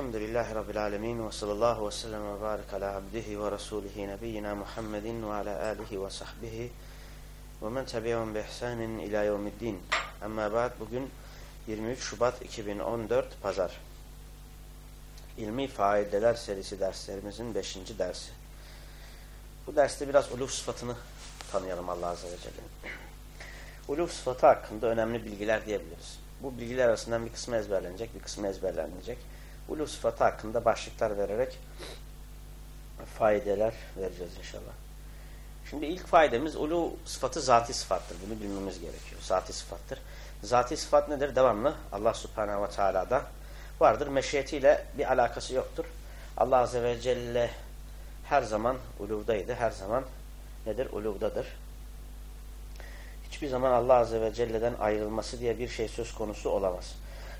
Elhamdülillahi Rabbil Alemin ve sallallahu ve sellem ve barik ala abdihi ve rasulihi nebiyyina Muhammedin ve ala alihi ve sahbihi ve men tebi'un bi ihsanin ila yevmiddin. Amma ba'd bugün 23 Şubat 2014 Pazar. İlmi Faideler serisi derslerimizin 5. dersi. Bu derste biraz uluf sıfatını tanıyalım Allah Azze ve Celle'nin. Uluf sıfatı hakkında önemli bilgiler diyebiliriz. Bu bilgiler arasından bir kısmı ezberlenecek, bir kısmı ezberlenmeyecek. Ulu sıfatı hakkında başlıklar vererek faydeler vereceğiz inşallah. Şimdi ilk faydamız ulu sıfatı zati sıfattır. Bunu bilmemiz gerekiyor. Zati sıfattır. Zati sıfat nedir? Devamlı Allah subhanehu ve teala'da vardır. Meşiyetiyle bir alakası yoktur. Allah azze ve celle her zaman uluvdaydı. Her zaman nedir? Uluvdadır. Hiçbir zaman Allah azze ve celle'den ayrılması diye bir şey söz konusu olamaz.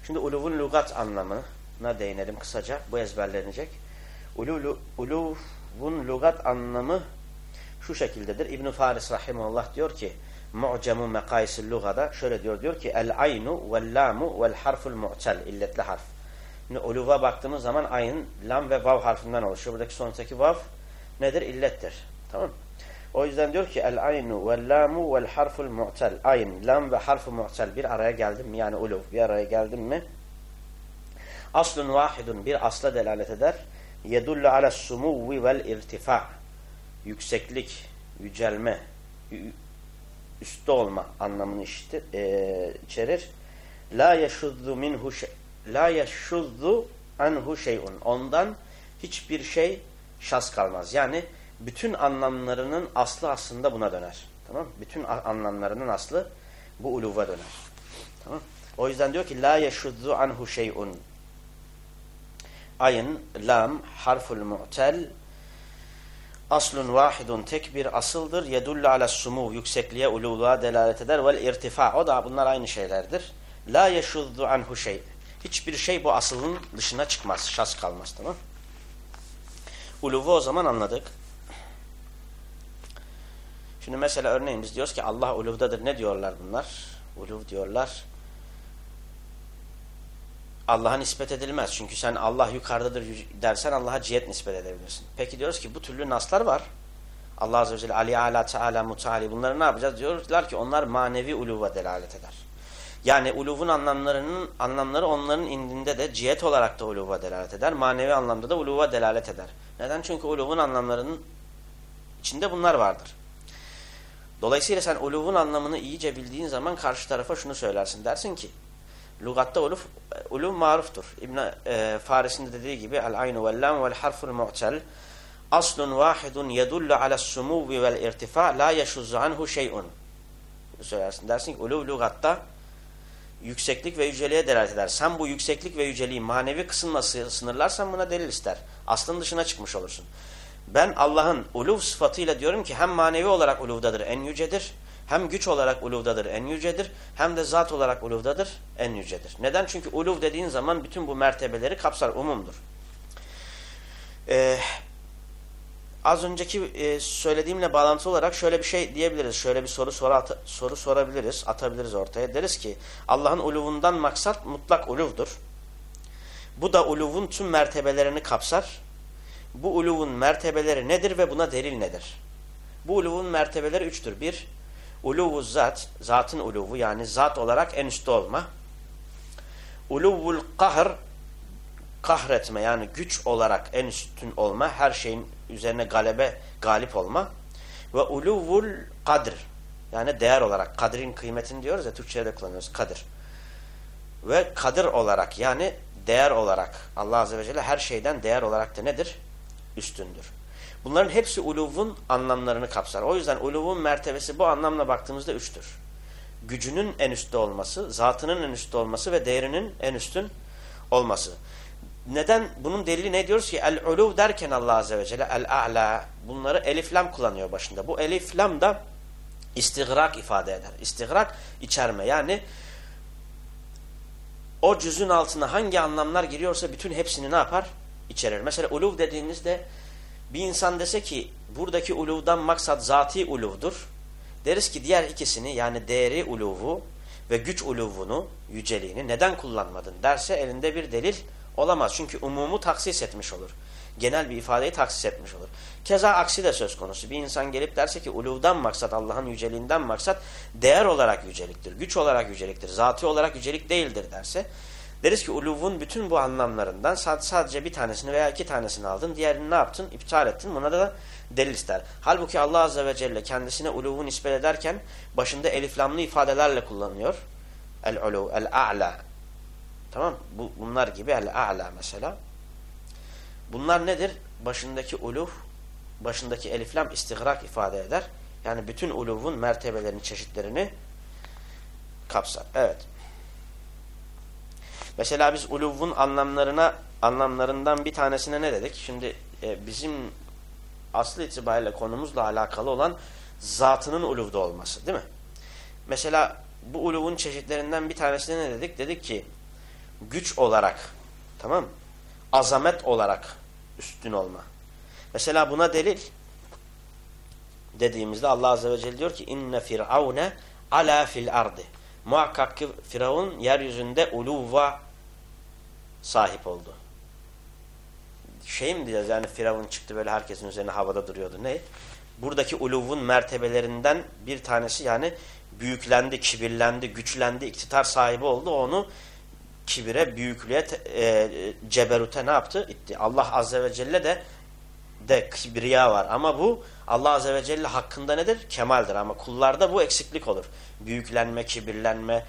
Şimdi uluvun lugat anlamını na değinelim kısaca. Bu ezberlenecek. Ulu, uluvun lugat anlamı şu şekildedir. İbn Faris rahimehullah diyor ki Mu'cemu mekaisil lugada şöyle diyor diyor ki el aynu vel lamu vel harful mu'tel illetli harf. Şimdi uluva baktığımız zaman ayın lam ve vav harfinden oluşuyor. Buradaki sonraki vav nedir? İllettir. Tamam O yüzden diyor ki el aynu vel lamu vel harful mu'tel. Ayn, lam ve harfu mu'tel bir araya geldim mi? Yani uluv bir araya geldim mi? Aslun vahidun bir asla delalet eder. Yedullu ala sumuvvi vel irtifa. Yükseklik, yücelme, üstte olma anlamını işte, e, içerir. La yeşuddu minhu şey, la yeşuddu anhu şeyun. Ondan hiçbir şey şas kalmaz. Yani bütün anlamlarının aslı aslında buna döner. Tamam? Bütün anlamlarının aslı bu uluva döner. Tamam? O yüzden diyor ki la yeşuddu anhu şeyun ayın, lam, harful mu'tel aslun vahidun tek bir asıldır. Yedullu ala sumu yüksekliğe, ululuğa delalet eder. Vel irtifa. O da bunlar aynı şeylerdir. La yeşuddu anhu şey. Hiçbir şey bu asılın dışına çıkmaz. Şas kalmaz. Tamam Uluvu o zaman anladık. Şimdi mesela örneğin biz diyoruz ki Allah uluvdadır. Ne diyorlar bunlar? Uluv diyorlar. Allah'a nispet edilmez. Çünkü sen Allah yukarıdadır dersen Allah'a cihet nispet edebilirsin. Peki diyoruz ki bu türlü naslar var. Allah Azze ve Celle Ali Ala Teala Mutali bunları ne yapacağız? Diyorlar ki onlar manevi uluva delalet eder. Yani uluvun anlamlarının anlamları onların indinde de cihet olarak da uluva delalet eder. Manevi anlamda da uluva delalet eder. Neden? Çünkü uluvun anlamlarının içinde bunlar vardır. Dolayısıyla sen uluvun anlamını iyice bildiğin zaman karşı tarafa şunu söylersin. Dersin ki Lugatta uluf, ulum maruftur. İbn e, Faris'in dediği gibi el aynu vel lam vel harful mu'tel aslun vahidun yedullu ala sumuvi vel irtifa la yeşuzzu anhu şey'un. Söylersin dersin ki uluv lugatta yükseklik ve yüceliğe delalet eder. Sen bu yükseklik ve yüceliği manevi kısımla sınırlarsan buna delil ister. Aslın dışına çıkmış olursun. Ben Allah'ın uluv sıfatıyla diyorum ki hem manevi olarak uluvdadır, en yücedir hem güç olarak uluvdadır, en yücedir. Hem de zat olarak uluvdadır, en yücedir. Neden? Çünkü uluv dediğin zaman bütün bu mertebeleri kapsar, umumdur. Ee, az önceki e, söylediğimle bağlantılı olarak şöyle bir şey diyebiliriz. Şöyle bir soru sora, soru sorabiliriz, atabiliriz ortaya. Deriz ki Allah'ın uluvundan maksat mutlak uluvdur. Bu da uluvun tüm mertebelerini kapsar. Bu uluvun mertebeleri nedir ve buna delil nedir? Bu uluvun mertebeleri üçtür. Bir, Uluvu zat, zatın uluvu yani zat olarak en üstte olma. Uluvul kahr, kahretme yani güç olarak en üstün olma, her şeyin üzerine galebe, galip olma. Ve uluvul kadr, yani değer olarak, kadrin kıymetini diyoruz ya, Türkçe'de kullanıyoruz, kadir. Ve kadir olarak yani değer olarak, Allah Azze ve Celle her şeyden değer olarak da nedir? Üstündür. Bunların hepsi uluvun anlamlarını kapsar. O yüzden uluvun mertebesi bu anlamla baktığımızda üçtür. Gücünün en üstte olması, zatının en üstte olması ve değerinin en üstün olması. Neden? Bunun delili ne diyoruz ki? El-uluv derken Allah Azze ve Celle el-a'la bunları elif-lam kullanıyor başında. Bu elif-lam da istigrak ifade eder. İstigrak içerme. Yani o cüzün altına hangi anlamlar giriyorsa bütün hepsini ne yapar? İçerir. Mesela uluv dediğinizde bir insan dese ki buradaki uluvdan maksat zati uluvdur. Deriz ki diğer ikisini yani değeri uluvu ve güç uluvunu, yüceliğini neden kullanmadın derse elinde bir delil Olamaz. Çünkü umumu taksis etmiş olur. Genel bir ifadeyi taksis etmiş olur. Keza aksi de söz konusu. Bir insan gelip derse ki uluvdan maksat Allah'ın yüceliğinden maksat değer olarak yüceliktir. Güç olarak yüceliktir. Zatı olarak yücelik değildir derse deriz ki uluvun bütün bu anlamlarından sadece bir tanesini veya iki tanesini aldın. Diğerini ne yaptın? İptal ettin. Buna da delil ister. Halbuki Allah Azze ve Celle kendisine uluvu nispet ederken başında eliflamlı ifadelerle kullanıyor. El-ulu, el-a'la. Tamam Bu, Bunlar gibi el-a'la mesela. Bunlar nedir? Başındaki uluv, başındaki eliflam istigrak ifade eder. Yani bütün uluvun mertebelerini, çeşitlerini kapsar. Evet. Mesela biz uluvun anlamlarına anlamlarından bir tanesine ne dedik? Şimdi e, bizim aslı itibariyle konumuzla alakalı olan zatının uluvda olması değil mi? Mesela bu uluvun çeşitlerinden bir tanesine ne dedik? Dedik ki güç olarak tamam azamet olarak üstün olma. Mesela buna delil dediğimizde Allah Azze ve Celle diyor ki inne firavune ala fil ardi. Muhakkak ki Firavun yeryüzünde uluva sahip oldu. Şey mi diyeceğiz yani Firavun çıktı böyle herkesin üzerine havada duruyordu. Ne? Buradaki uluvun mertebelerinden bir tanesi yani büyüklendi, kibirlendi, güçlendi, iktidar sahibi oldu. Onu kibire, büyüklüğe, e, ceberute ne yaptı? İtti. Allah Azze ve Celle de de kibriya var. Ama bu Allah Azze ve Celle hakkında nedir? Kemaldir. Ama kullarda bu eksiklik olur. Büyüklenme, kibirlenme,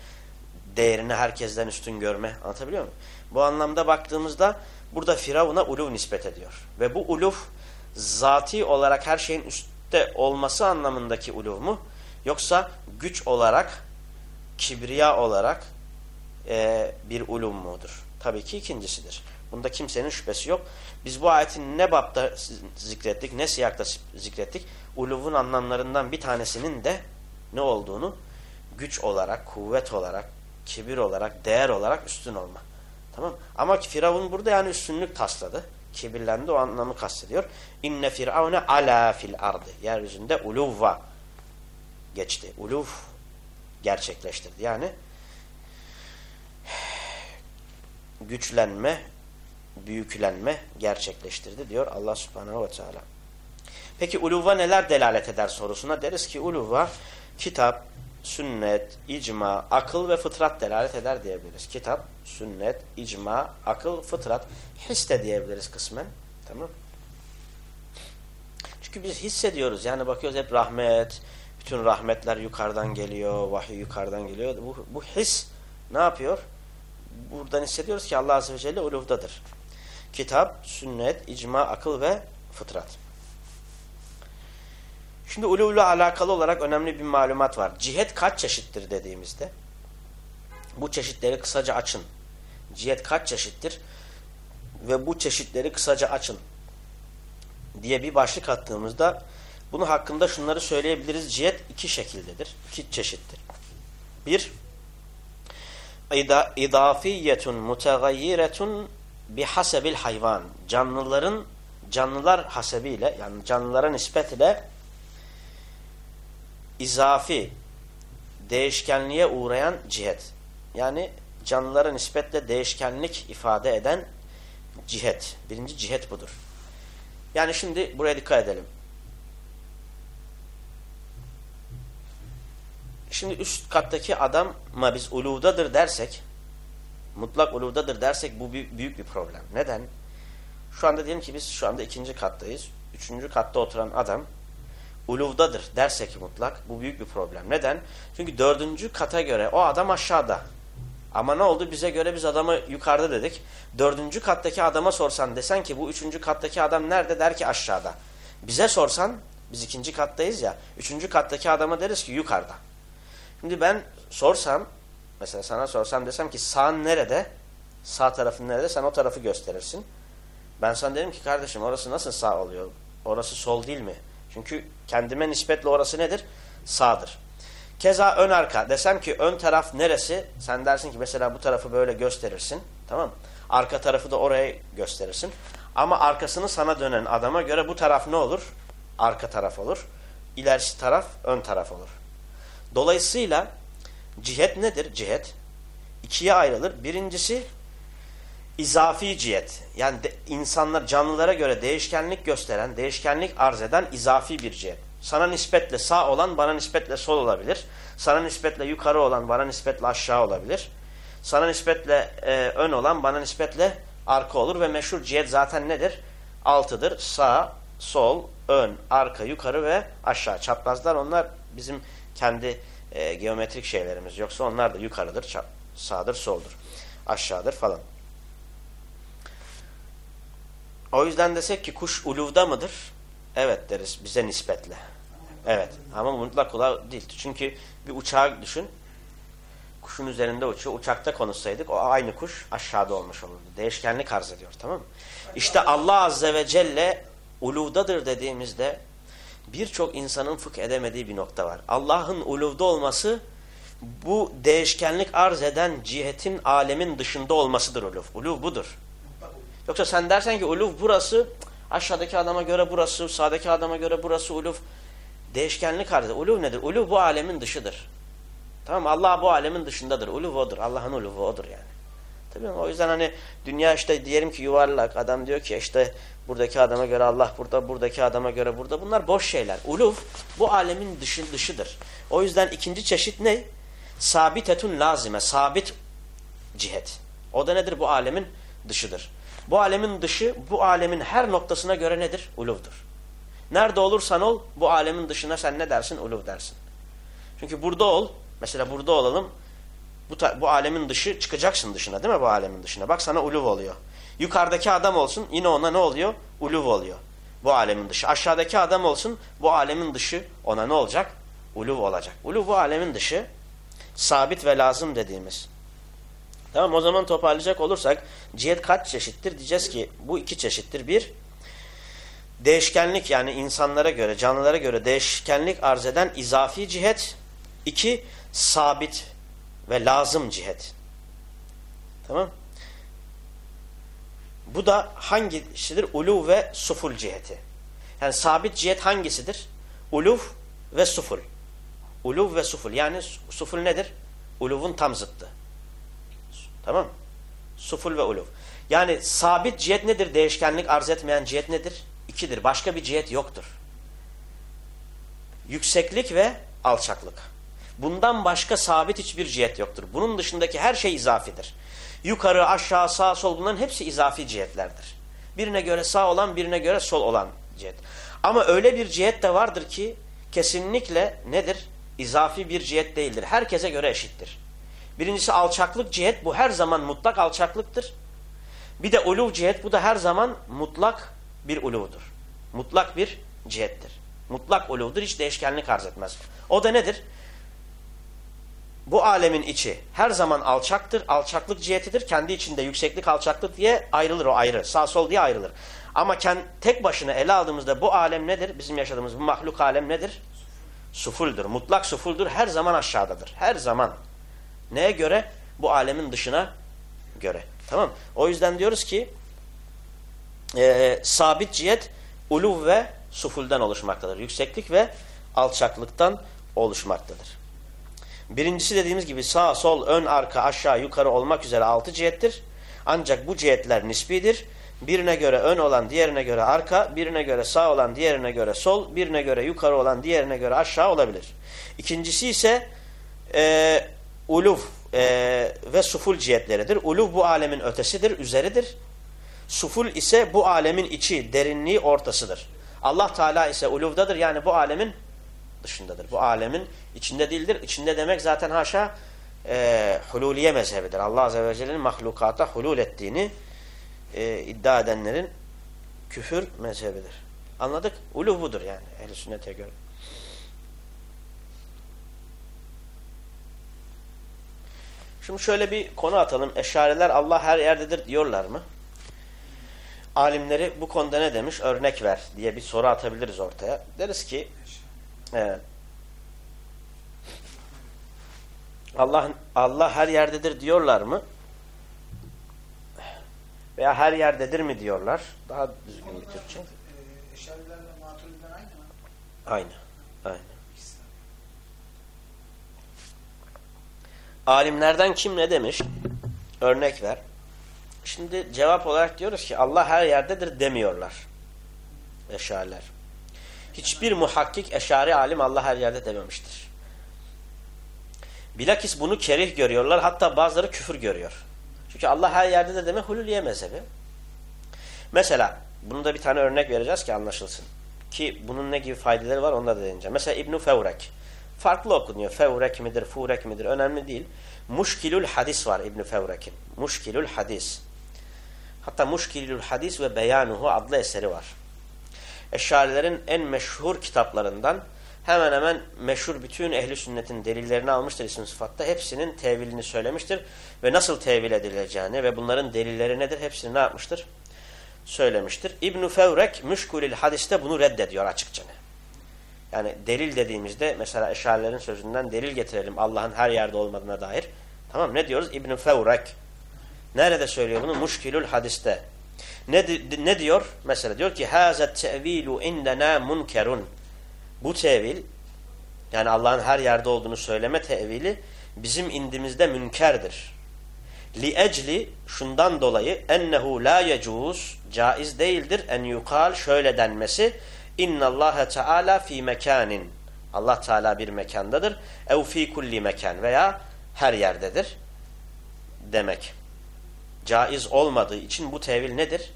değerini herkesten üstün görme. Anlatabiliyor muyum? Bu anlamda baktığımızda burada Firavun'a uluv nispet ediyor. Ve bu uluv zati olarak her şeyin üstte olması anlamındaki uluv mu? Yoksa güç olarak, kibriya olarak e, bir ulum mudur? Tabii ki ikincisidir. Bunda kimsenin şüphesi yok. Biz bu ayetin ne bapta zikrettik, ne siyakta zikrettik? Uluvun anlamlarından bir tanesinin de ne olduğunu güç olarak, kuvvet olarak, kibir olarak, değer olarak üstün olma. Tamam Ama Firavun burada yani üstünlük tasladı. Kibirlendi o anlamı kastediyor. İnne firavune ala fil ardı. Yeryüzünde uluvva geçti. Uluv gerçekleştirdi. Yani güçlenme, büyüklenme gerçekleştirdi diyor Allah subhanehu ve teala. Peki uluva neler delalet eder sorusuna deriz ki uluva kitap, sünnet, icma, akıl ve fıtrat delalet eder diyebiliriz. Kitap, sünnet, icma, akıl, fıtrat, his de diyebiliriz kısmen. Tamam Çünkü biz hissediyoruz. Yani bakıyoruz hep rahmet, bütün rahmetler yukarıdan geliyor, vahiy yukarıdan geliyor. Bu, bu his ne yapıyor? Buradan hissediyoruz ki Allah Azze ve Celle uluvdadır. Kitap, sünnet, icma, akıl ve fıtrat. Şimdi uluvla alakalı olarak önemli bir malumat var. Cihet kaç çeşittir dediğimizde bu çeşitleri kısaca açın. Cihet kaç çeşittir? Ve bu çeşitleri kısaca açın diye bir başlık attığımızda bunun hakkında şunları söyleyebiliriz. Cihet iki şekildedir. iki çeşittir. Bir, idafiyetun mutegayyiretun bihasebil hayvan. Canlıların canlılar hasebiyle yani canlılara nispetle izafi değişkenliğe uğrayan cihet. Yani canlılara nispetle değişkenlik ifade eden cihet. Birinci cihet budur. Yani şimdi buraya dikkat edelim. Şimdi üst kattaki adama biz uludadır dersek, mutlak uludadır dersek bu büyük bir problem. Neden? Şu anda diyelim ki biz şu anda ikinci kattayız. Üçüncü katta oturan adam uluvdadır dersek mutlak bu büyük bir problem. Neden? Çünkü dördüncü kata göre o adam aşağıda. Ama ne oldu? Bize göre biz adamı yukarıda dedik. Dördüncü kattaki adama sorsan desen ki bu üçüncü kattaki adam nerede der ki aşağıda. Bize sorsan biz ikinci kattayız ya. Üçüncü kattaki adama deriz ki yukarıda. Şimdi ben sorsam mesela sana sorsam desem ki sağın nerede? Sağ tarafın nerede? Sen o tarafı gösterirsin. Ben sana derim ki kardeşim orası nasıl sağ oluyor? Orası sol değil mi? Çünkü kendime nispetle orası nedir? Sağdır. Keza ön arka. Desem ki ön taraf neresi? Sen dersin ki mesela bu tarafı böyle gösterirsin. Tamam mı? Arka tarafı da oraya gösterirsin. Ama arkasını sana dönen adama göre bu taraf ne olur? Arka taraf olur. İlerisi taraf ön taraf olur. Dolayısıyla cihet nedir? Cihet ikiye ayrılır. Birincisi izafi cihet yani de, insanlar canlılara göre değişkenlik gösteren, değişkenlik arz eden izafi bir cihet. Sana nispetle sağ olan bana nispetle sol olabilir. Sana nispetle yukarı olan bana nispetle aşağı olabilir. Sana nispetle e, ön olan bana nispetle arka olur ve meşhur cihet zaten nedir? Altıdır. Sağ, sol, ön, arka, yukarı ve aşağı. Çaprazlar onlar bizim kendi e, geometrik şeylerimiz. Yoksa onlar da yukarıdır, çap, sağdır, soldur, aşağıdır falan. O yüzden desek ki kuş uluvda mıdır? Evet deriz bize nispetle. Evet ama mutlak olarak değil. Çünkü bir uçağı düşün. Kuşun üzerinde uçuyor. Uçakta konuşsaydık o aynı kuş aşağıda olmuş olurdu. Değişkenlik arz ediyor tamam mı? İşte Allah Azze ve Celle uluvdadır dediğimizde birçok insanın fıkh edemediği bir nokta var. Allah'ın uluvda olması bu değişkenlik arz eden cihetin alemin dışında olmasıdır uluv. Uluv budur. Yoksa sen dersen ki uluv burası aşağıdaki adama göre burası, sağdaki adama göre burası uluv. Değişkenlik eder. Uluv nedir? Uluv bu alemin dışıdır. Tamam Allah bu alemin dışındadır. Uluv odur. Allah'ın uluvu odur yani. Tabii? O yüzden hani dünya işte diyelim ki yuvarlak. Adam diyor ki işte buradaki adama göre Allah burada, buradaki adama göre burada. Bunlar boş şeyler. Uluv bu alemin dışı, dışıdır. O yüzden ikinci çeşit ne? Sabitetun lazime. Sabit cihet. O da nedir? Bu alemin dışıdır. Bu alemin dışı, bu alemin her noktasına göre nedir? Uluvdur. Nerede olursan ol, bu alemin dışına sen ne dersin? Uluv dersin. Çünkü burada ol, mesela burada olalım, bu, bu alemin dışı çıkacaksın dışına değil mi bu alemin dışına? Bak sana uluv oluyor. Yukarıdaki adam olsun yine ona ne oluyor? Uluv oluyor. Bu alemin dışı. Aşağıdaki adam olsun bu alemin dışı ona ne olacak? Uluv olacak. Uluv bu alemin dışı sabit ve lazım dediğimiz. Tamam o zaman toparlayacak olursak cihet kaç çeşittir? Diyeceğiz ki bu iki çeşittir. Bir, değişkenlik yani insanlara göre, canlılara göre değişkenlik arz eden izafi cihet. İki, sabit ve lazım cihet. Tamam Bu da hangisidir? Uluv ve suful ciheti. Yani sabit cihet hangisidir? Uluv ve suful. Uluv ve suful. Yani suful nedir? Uluvun tam zıttı. Tamam Suful ve uluv. Yani sabit cihet nedir? Değişkenlik arz etmeyen cihet nedir? İkidir. Başka bir cihet yoktur. Yükseklik ve alçaklık. Bundan başka sabit hiçbir cihet yoktur. Bunun dışındaki her şey izafidir. Yukarı, aşağı, sağ, sol bunların hepsi izafi cihetlerdir. Birine göre sağ olan, birine göre sol olan cihet. Ama öyle bir cihet de vardır ki kesinlikle nedir? İzafi bir cihet değildir. Herkese göre eşittir. Birincisi alçaklık cihet. Bu her zaman mutlak alçaklıktır. Bir de uluv cihet. Bu da her zaman mutlak bir uluvdur. Mutlak bir cihettir. Mutlak uluvdur. Hiç değişkenlik arz etmez. O da nedir? Bu alemin içi her zaman alçaktır. Alçaklık cihetidir. Kendi içinde yükseklik alçaklık diye ayrılır o ayrı. Sağ sol diye ayrılır. Ama tek başına ele aldığımızda bu alem nedir? Bizim yaşadığımız bu mahluk alem nedir? Sufuldur. Mutlak sufuldur. Her zaman aşağıdadır. Her zaman. Neye göre? Bu alemin dışına göre. Tamam O yüzden diyoruz ki e, sabit cihet uluv ve sufulden oluşmaktadır. Yükseklik ve alçaklıktan oluşmaktadır. Birincisi dediğimiz gibi sağ, sol, ön, arka, aşağı, yukarı olmak üzere altı cihettir. Ancak bu cihetler nisbidir. Birine göre ön olan diğerine göre arka, birine göre sağ olan diğerine göre sol, birine göre yukarı olan diğerine göre aşağı olabilir. İkincisi ise e, uluv e, ve suful cihetleridir. Uluv bu alemin ötesidir, üzeridir. Suful ise bu alemin içi, derinliği, ortasıdır. Allah Teala ise uluvdadır yani bu alemin dışındadır. Bu alemin içinde değildir. İçinde demek zaten haşa e, hululiye mezhebidir. Allah Azze ve Celle'nin mahlukata hulul ettiğini e, iddia edenlerin küfür mezhebidir. Anladık? Uluv budur yani ehl sünnete göre. Şimdi şöyle bir konu atalım. Eşariler Allah her yerdedir diyorlar mı? Alimleri bu konuda ne demiş? Örnek ver diye bir soru atabiliriz ortaya. Deriz ki evet, Allah Allah her yerdedir diyorlar mı? Veya her yerdedir mi diyorlar? Daha düzgün bir Türkçe. Aynı. Aynı. Alimlerden kim ne demiş? Örnek ver. Şimdi cevap olarak diyoruz ki Allah her yerdedir demiyorlar. Eşariler. Hiçbir muhakkik eşari alim Allah her yerde dememiştir. Bilakis bunu kerih görüyorlar. Hatta bazıları küfür görüyor. Çünkü Allah her yerde de deme hulüliye mezhebi. Mesela bunu da bir tane örnek vereceğiz ki anlaşılsın. Ki bunun ne gibi faydaları var onu da deneyeceğim. Mesela İbn-i Fevrek. Farklı okunuyor. Fevrek midir, Furek midir önemli değil. Muşkilül hadis var İbn-i Fevrek'in. Muşkilül hadis. Hatta Muşkilül hadis ve Beyanuhu adlı eseri var. Eşarilerin en meşhur kitaplarından hemen hemen meşhur bütün ehli sünnetin delillerini almıştır isim sıfatta. Hepsinin tevilini söylemiştir ve nasıl tevil edileceğini ve bunların delilleri nedir hepsini ne yapmıştır? Söylemiştir. İbn-i Fevrek Müşkulil hadiste bunu reddediyor açıkça. Yani delil dediğimizde mesela eşarilerin sözünden delil getirelim Allah'ın her yerde olmadığına dair. Tamam ne diyoruz? İbn-i Fevrek. Nerede söylüyor bunu? Muşkilül hadiste. Ne, ne diyor? Mesela diyor ki Hâzet tevilu indena munkerun. Bu tevil yani Allah'ın her yerde olduğunu söyleme tevili bizim indimizde münkerdir. Li ecli şundan dolayı ennehu la yecuz caiz değildir en yukal şöyle denmesi innallâhe teâlâ fi mekanin Allah Teala bir mekandadır ev fi kulli mekan veya her yerdedir demek. Caiz olmadığı için bu tevil nedir?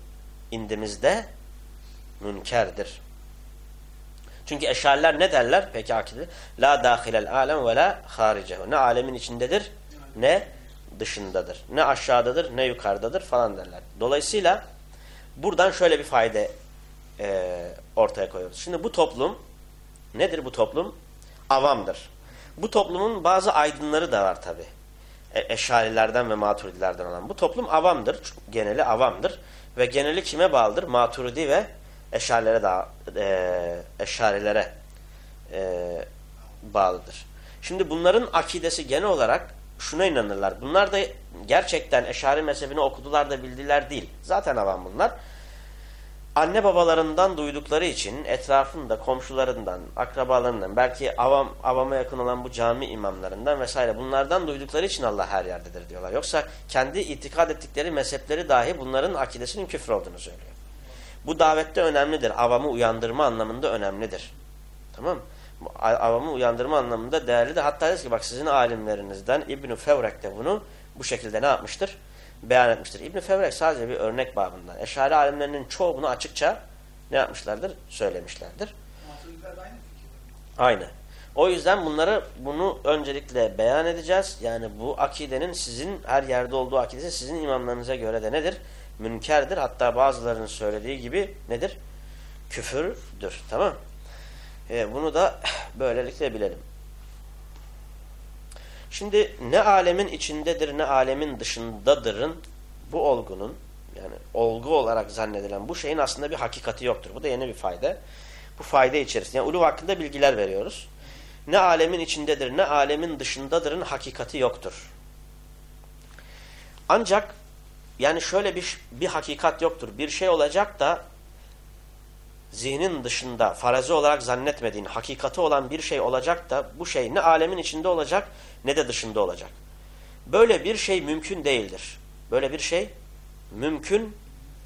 İndimizde münkerdir. Çünkü eşariler ne derler? Peki akide. La dahilel alem ve la haricehu. Ne alemin içindedir ne dışındadır. Ne aşağıdadır ne yukarıdadır falan derler. Dolayısıyla buradan şöyle bir fayda e, ortaya koyuyoruz. Şimdi bu toplum nedir bu toplum? Avamdır. Bu toplumun bazı aydınları da var tabi. E, eşarilerden ve maturidilerden olan. Bu toplum avamdır. Geneli avamdır. Ve geneli kime bağlıdır? Maturidi ve eşarilere da e, eşarilere e, bağlıdır. Şimdi bunların akidesi genel olarak şuna inanırlar. Bunlar da gerçekten eşari mezhebini okudular da bildiler değil. Zaten avam bunlar. Anne babalarından duydukları için etrafında komşularından, akrabalarından, belki avam, avama yakın olan bu cami imamlarından vesaire bunlardan duydukları için Allah her yerdedir diyorlar. Yoksa kendi itikad ettikleri mezhepleri dahi bunların akidesinin küfür olduğunu söylüyor. Bu davette önemlidir. Avamı uyandırma anlamında önemlidir. Tamam mı? Avamı uyandırma anlamında değerlidir. Hatta deriz ki bak sizin alimlerinizden İbn-i Fevrek de bunu bu şekilde ne yapmıştır? Beyan etmiştir. İbn-i Fevrek sadece bir örnek babından. Eşari alimlerinin çoğu bunu açıkça ne yapmışlardır? Söylemişlerdir. Aynı. O yüzden bunları bunu öncelikle beyan edeceğiz. Yani bu akidenin sizin her yerde olduğu akidesi sizin imamlarınıza göre de nedir? münkerdir. Hatta bazılarının söylediği gibi nedir? Küfürdür. Tamam e, Bunu da böylelikle bilelim. Şimdi ne alemin içindedir ne alemin dışındadırın bu olgunun yani olgu olarak zannedilen bu şeyin aslında bir hakikati yoktur. Bu da yeni bir fayda. Bu fayda içerisinde. Yani uluv hakkında bilgiler veriyoruz. Ne alemin içindedir ne alemin dışındadırın hakikati yoktur. Ancak yani şöyle bir, bir hakikat yoktur. Bir şey olacak da zihnin dışında farazi olarak zannetmediğin hakikati olan bir şey olacak da bu şey ne alemin içinde olacak ne de dışında olacak. Böyle bir şey mümkün değildir. Böyle bir şey mümkün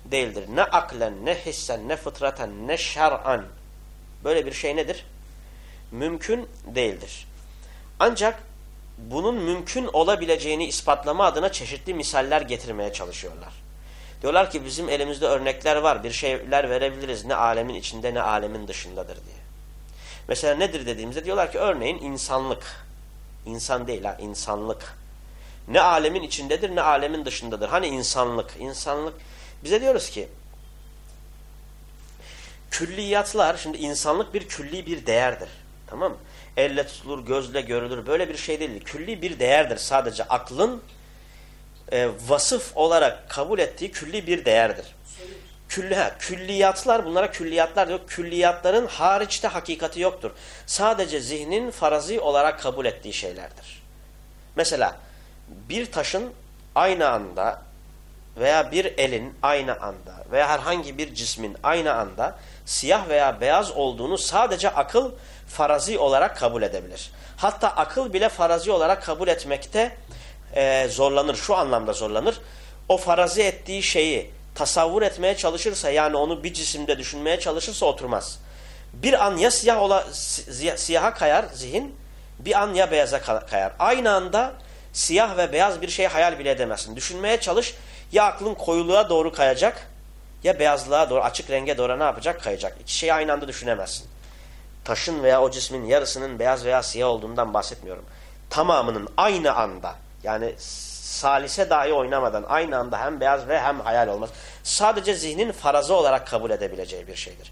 değildir. Ne aklen, ne hissen, ne fıtraten, ne şer'an. Böyle bir şey nedir? Mümkün değildir. Ancak bunun mümkün olabileceğini ispatlama adına çeşitli misaller getirmeye çalışıyorlar. Diyorlar ki bizim elimizde örnekler var. Bir şeyler verebiliriz. Ne alemin içinde ne alemin dışındadır diye. Mesela nedir dediğimizde diyorlar ki örneğin insanlık. İnsan değil ha insanlık. Ne alemin içindedir ne alemin dışındadır. Hani insanlık. İnsanlık. Bize diyoruz ki külliyatlar şimdi insanlık bir külli bir değerdir. Tamam mı? elle tutulur, gözle görülür. Böyle bir şey değil. Külli bir değerdir. Sadece aklın e, vasıf olarak kabul ettiği külli bir değerdir. Külli, külliyatlar bunlara külliyatlar diyor. Külliyatların hariçte hakikati yoktur. Sadece zihnin farazi olarak kabul ettiği şeylerdir. Mesela bir taşın aynı anda veya bir elin aynı anda veya herhangi bir cismin aynı anda siyah veya beyaz olduğunu sadece akıl farazi olarak kabul edebilir. Hatta akıl bile farazi olarak kabul etmekte e, zorlanır. Şu anlamda zorlanır. o farazi ettiği şeyi tasavvur etmeye çalışırsa yani onu bir cisimde düşünmeye çalışırsa oturmaz. Bir an ya siyah ola, siyaha kayar zihin bir an ya beyaza kayar. Aynı anda siyah ve beyaz bir şey hayal bile edemezsin. Düşünmeye çalış ya aklın koyuluğa doğru kayacak ya beyazlığa doğru açık renge doğru ne yapacak? Kayacak. İki şeyi aynı anda düşünemezsin. Taşın veya o cismin yarısının beyaz veya siyah olduğundan bahsetmiyorum. Tamamının aynı anda yani salise dahi oynamadan aynı anda hem beyaz ve hem hayal olmaz. Sadece zihnin farazı olarak kabul edebileceği bir şeydir.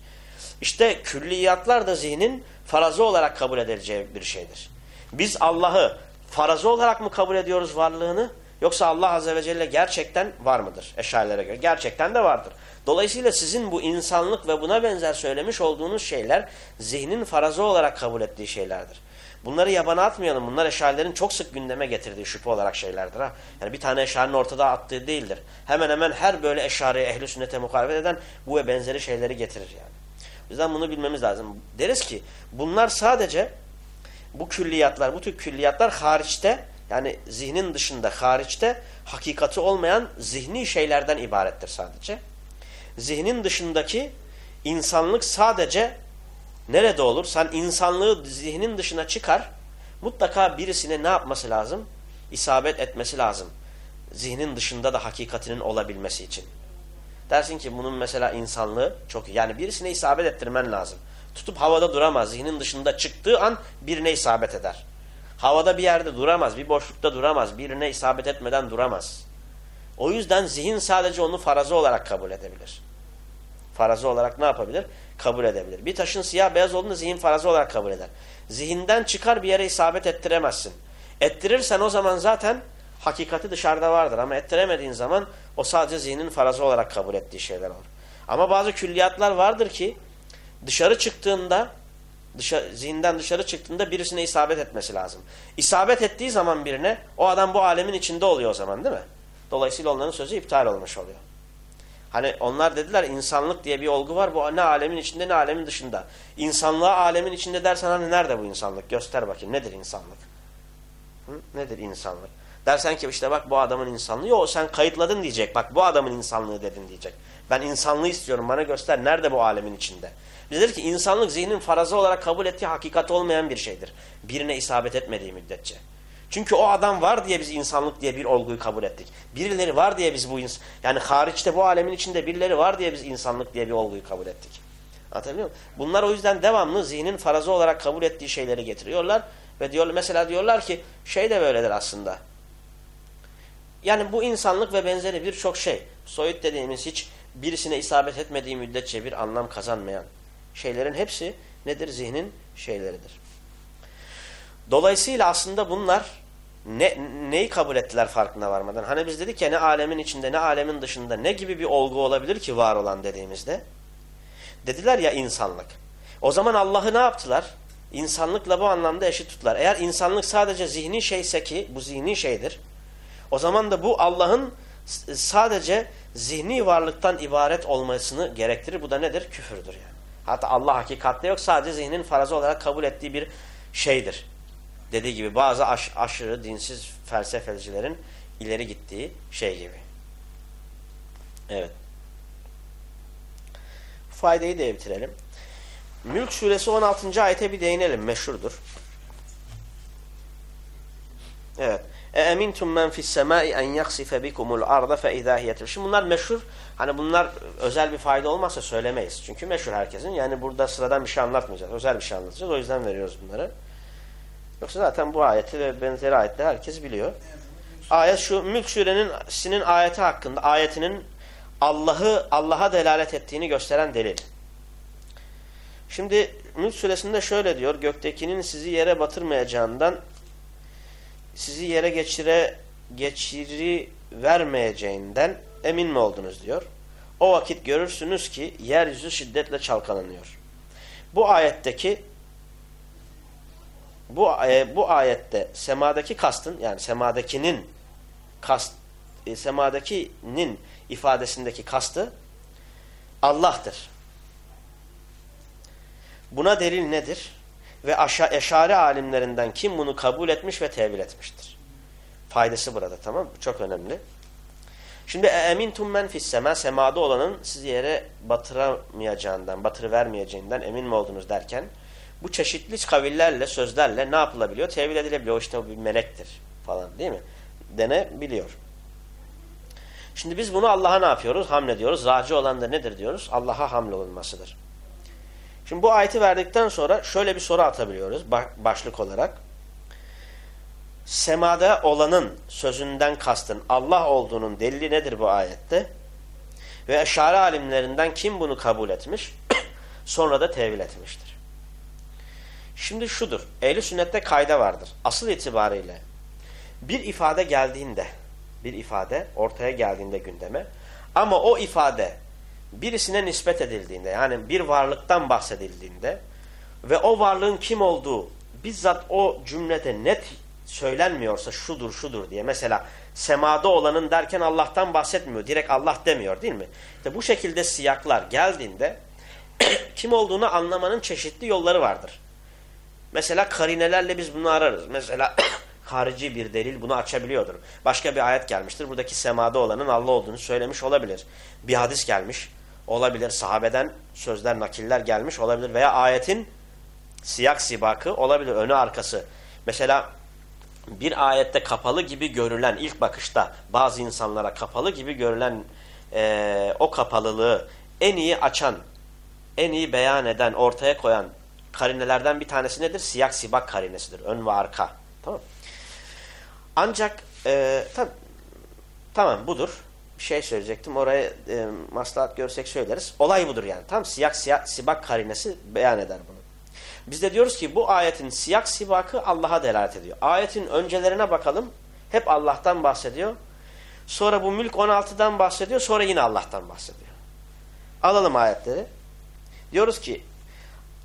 İşte külliyatlar da zihnin farazı olarak kabul edileceği bir şeydir. Biz Allah'ı farazı olarak mı kabul ediyoruz varlığını? Yoksa Allah Azze ve Celle gerçekten var mıdır? Eşarilere göre. Gerçekten de vardır. Dolayısıyla sizin bu insanlık ve buna benzer söylemiş olduğunuz şeyler zihnin farazı olarak kabul ettiği şeylerdir. Bunları yabana atmayalım. Bunlar eşarilerin çok sık gündeme getirdiği şüphe olarak şeylerdir. Ha? Yani bir tane eşarinin ortada attığı değildir. Hemen hemen her böyle eşari ehli sünnete muhalefet eden bu ve benzeri şeyleri getirir yani. O yüzden bunu bilmemiz lazım. Deriz ki bunlar sadece bu külliyatlar, bu tür külliyatlar hariçte yani zihnin dışında hariçte hakikati olmayan zihni şeylerden ibarettir sadece. Zihnin dışındaki insanlık sadece nerede olur? Sen insanlığı zihnin dışına çıkar. Mutlaka birisine ne yapması lazım? İsabet etmesi lazım. Zihnin dışında da hakikatinin olabilmesi için. Dersin ki bunun mesela insanlığı çok iyi. Yani birisine isabet ettirmen lazım. Tutup havada duramaz. Zihnin dışında çıktığı an birine isabet eder. Havada bir yerde duramaz. Bir boşlukta duramaz. Birine isabet etmeden duramaz. O yüzden zihin sadece onu farazı olarak kabul edebilir. Farazı olarak ne yapabilir? Kabul edebilir. Bir taşın siyah beyaz olduğunda zihin farazı olarak kabul eder. Zihinden çıkar bir yere isabet ettiremezsin. Ettirirsen o zaman zaten hakikati dışarıda vardır. Ama ettiremediğin zaman o sadece zihnin farazı olarak kabul ettiği şeyler olur. Ama bazı külliyatlar vardır ki dışarı çıktığında dışarı, zihinden dışarı çıktığında birisine isabet etmesi lazım. İsabet ettiği zaman birine o adam bu alemin içinde oluyor o zaman değil mi? Dolayısıyla onların sözü iptal olmuş oluyor. Hani onlar dediler insanlık diye bir olgu var. Bu ne alemin içinde ne alemin dışında. İnsanlığa alemin içinde dersen hani nerede bu insanlık? Göster bakayım nedir insanlık? Hı? Nedir insanlık? Dersen ki işte bak bu adamın insanlığı. Yok sen kayıtladın diyecek. Bak bu adamın insanlığı dedin diyecek. Ben insanlığı istiyorum bana göster. Nerede bu alemin içinde? Bilir ki insanlık zihnin farazı olarak kabul ettiği hakikat olmayan bir şeydir. Birine isabet etmediği müddetçe. Çünkü o adam var diye biz insanlık diye bir olguyu kabul ettik. Birileri var diye biz bu ins yani hariçte bu alemin içinde birileri var diye biz insanlık diye bir olguyu kabul ettik. Anlatabiliyor muyum? Bunlar o yüzden devamlı zihnin farazı olarak kabul ettiği şeyleri getiriyorlar ve diyor mesela diyorlar ki şey de böyledir aslında. Yani bu insanlık ve benzeri birçok şey. Soyut dediğimiz hiç birisine isabet etmediği müddetçe bir anlam kazanmayan şeylerin hepsi nedir? Zihnin şeyleridir. Dolayısıyla aslında bunlar ne, neyi kabul ettiler farkına varmadan? Hani biz dedik ya ne alemin içinde ne alemin dışında ne gibi bir olgu olabilir ki var olan dediğimizde? Dediler ya insanlık. O zaman Allah'ı ne yaptılar? İnsanlıkla bu anlamda eşit tuttular. Eğer insanlık sadece zihni şeyse ki bu zihni şeydir. O zaman da bu Allah'ın sadece zihni varlıktan ibaret olmasını gerektirir. Bu da nedir? Küfürdür yani. Hatta Allah hakikatte yok. Sadece zihnin farazı olarak kabul ettiği bir şeydir Dediği gibi bazı aş aşırı dinsiz felsefecilerin ileri gittiği şey gibi. Evet. Faydayı da bitirelim. Mülk suresi 16. ayete bir değinelim. Meşhurdur. Evet. اَاَمِنْتُمْ مَنْ فِي السَّمَاءِ اَنْ يَخْسِفَ بِكُمُ الْاَرْضَ فَاِذَا هِيَ Şimdi bunlar meşhur. Hani bunlar özel bir fayda olmazsa söylemeyiz. Çünkü meşhur herkesin. Yani burada sıradan bir şey anlatmayacağız. Özel bir şey anlatacağız. O yüzden veriyoruz bunları. Yoksa zaten bu ayeti ve benzeri ayetleri herkes biliyor. Ayet şu Mülk surenin ayeti hakkında ayetinin Allah'ı Allah'a delalet ettiğini gösteren delil. Şimdi Mülk suresinde şöyle diyor. Göktekinin sizi yere batırmayacağından sizi yere geçire geçiri vermeyeceğinden emin mi oldunuz diyor. O vakit görürsünüz ki yeryüzü şiddetle çalkalanıyor. Bu ayetteki bu e, bu ayette semadaki kastın yani semadakinin kast e, semadakinin ifadesindeki kastı Allah'tır. Buna delil nedir? Ve aşa eşari alimlerinden kim bunu kabul etmiş ve tevil etmiştir? Faydası burada tamam mı? Çok önemli. Şimdi emintum men fissema semada olanın sizi yere batıramayacağından, batırıvermeyeceğinden emin mi oldunuz derken bu çeşitli kavillerle, sözlerle ne yapılabiliyor? Tevil edilebiliyor. İşte o bir melektir falan değil mi? Denebiliyor. Şimdi biz bunu Allah'a ne yapıyoruz? Hamlediyoruz. Raci olan da nedir diyoruz? Allah'a hamle olunmasıdır. Şimdi bu ayeti verdikten sonra şöyle bir soru atabiliyoruz başlık olarak. Semada olanın sözünden kastın Allah olduğunun delili nedir bu ayette? Ve eşari alimlerinden kim bunu kabul etmiş? sonra da tevil etmiştir. Şimdi şudur. Ehli sünnette kayda vardır. Asıl itibariyle bir ifade geldiğinde bir ifade ortaya geldiğinde gündeme ama o ifade birisine nispet edildiğinde yani bir varlıktan bahsedildiğinde ve o varlığın kim olduğu bizzat o cümlede net söylenmiyorsa şudur şudur diye mesela semada olanın derken Allah'tan bahsetmiyor. Direkt Allah demiyor değil mi? İşte bu şekilde siyaklar geldiğinde kim olduğunu anlamanın çeşitli yolları vardır. Mesela karinelerle biz bunu ararız. Mesela harici bir delil bunu açabiliyordur. Başka bir ayet gelmiştir. Buradaki semada olanın Allah olduğunu söylemiş olabilir. Bir hadis gelmiş olabilir. Sahabeden sözler, nakiller gelmiş olabilir. Veya ayetin siyak sibakı olabilir. Önü arkası. Mesela bir ayette kapalı gibi görülen ilk bakışta bazı insanlara kapalı gibi görülen e, o kapalılığı en iyi açan, en iyi beyan eden, ortaya koyan karinelerden bir tanesi nedir? Siyak sibak karinesidir. Ön ve arka. Tamam Ancak e, tab tamam budur. Bir şey söyleyecektim. Oraya e, maslahat görsek söyleriz. Olay budur yani. Tam siyak, siyak sibak karinesi beyan eder bunu. Biz de diyoruz ki bu ayetin siyak sibakı Allah'a delalet ediyor. Ayetin öncelerine bakalım. Hep Allah'tan bahsediyor. Sonra bu mülk 16'dan bahsediyor. Sonra yine Allah'tan bahsediyor. Alalım ayetleri. Diyoruz ki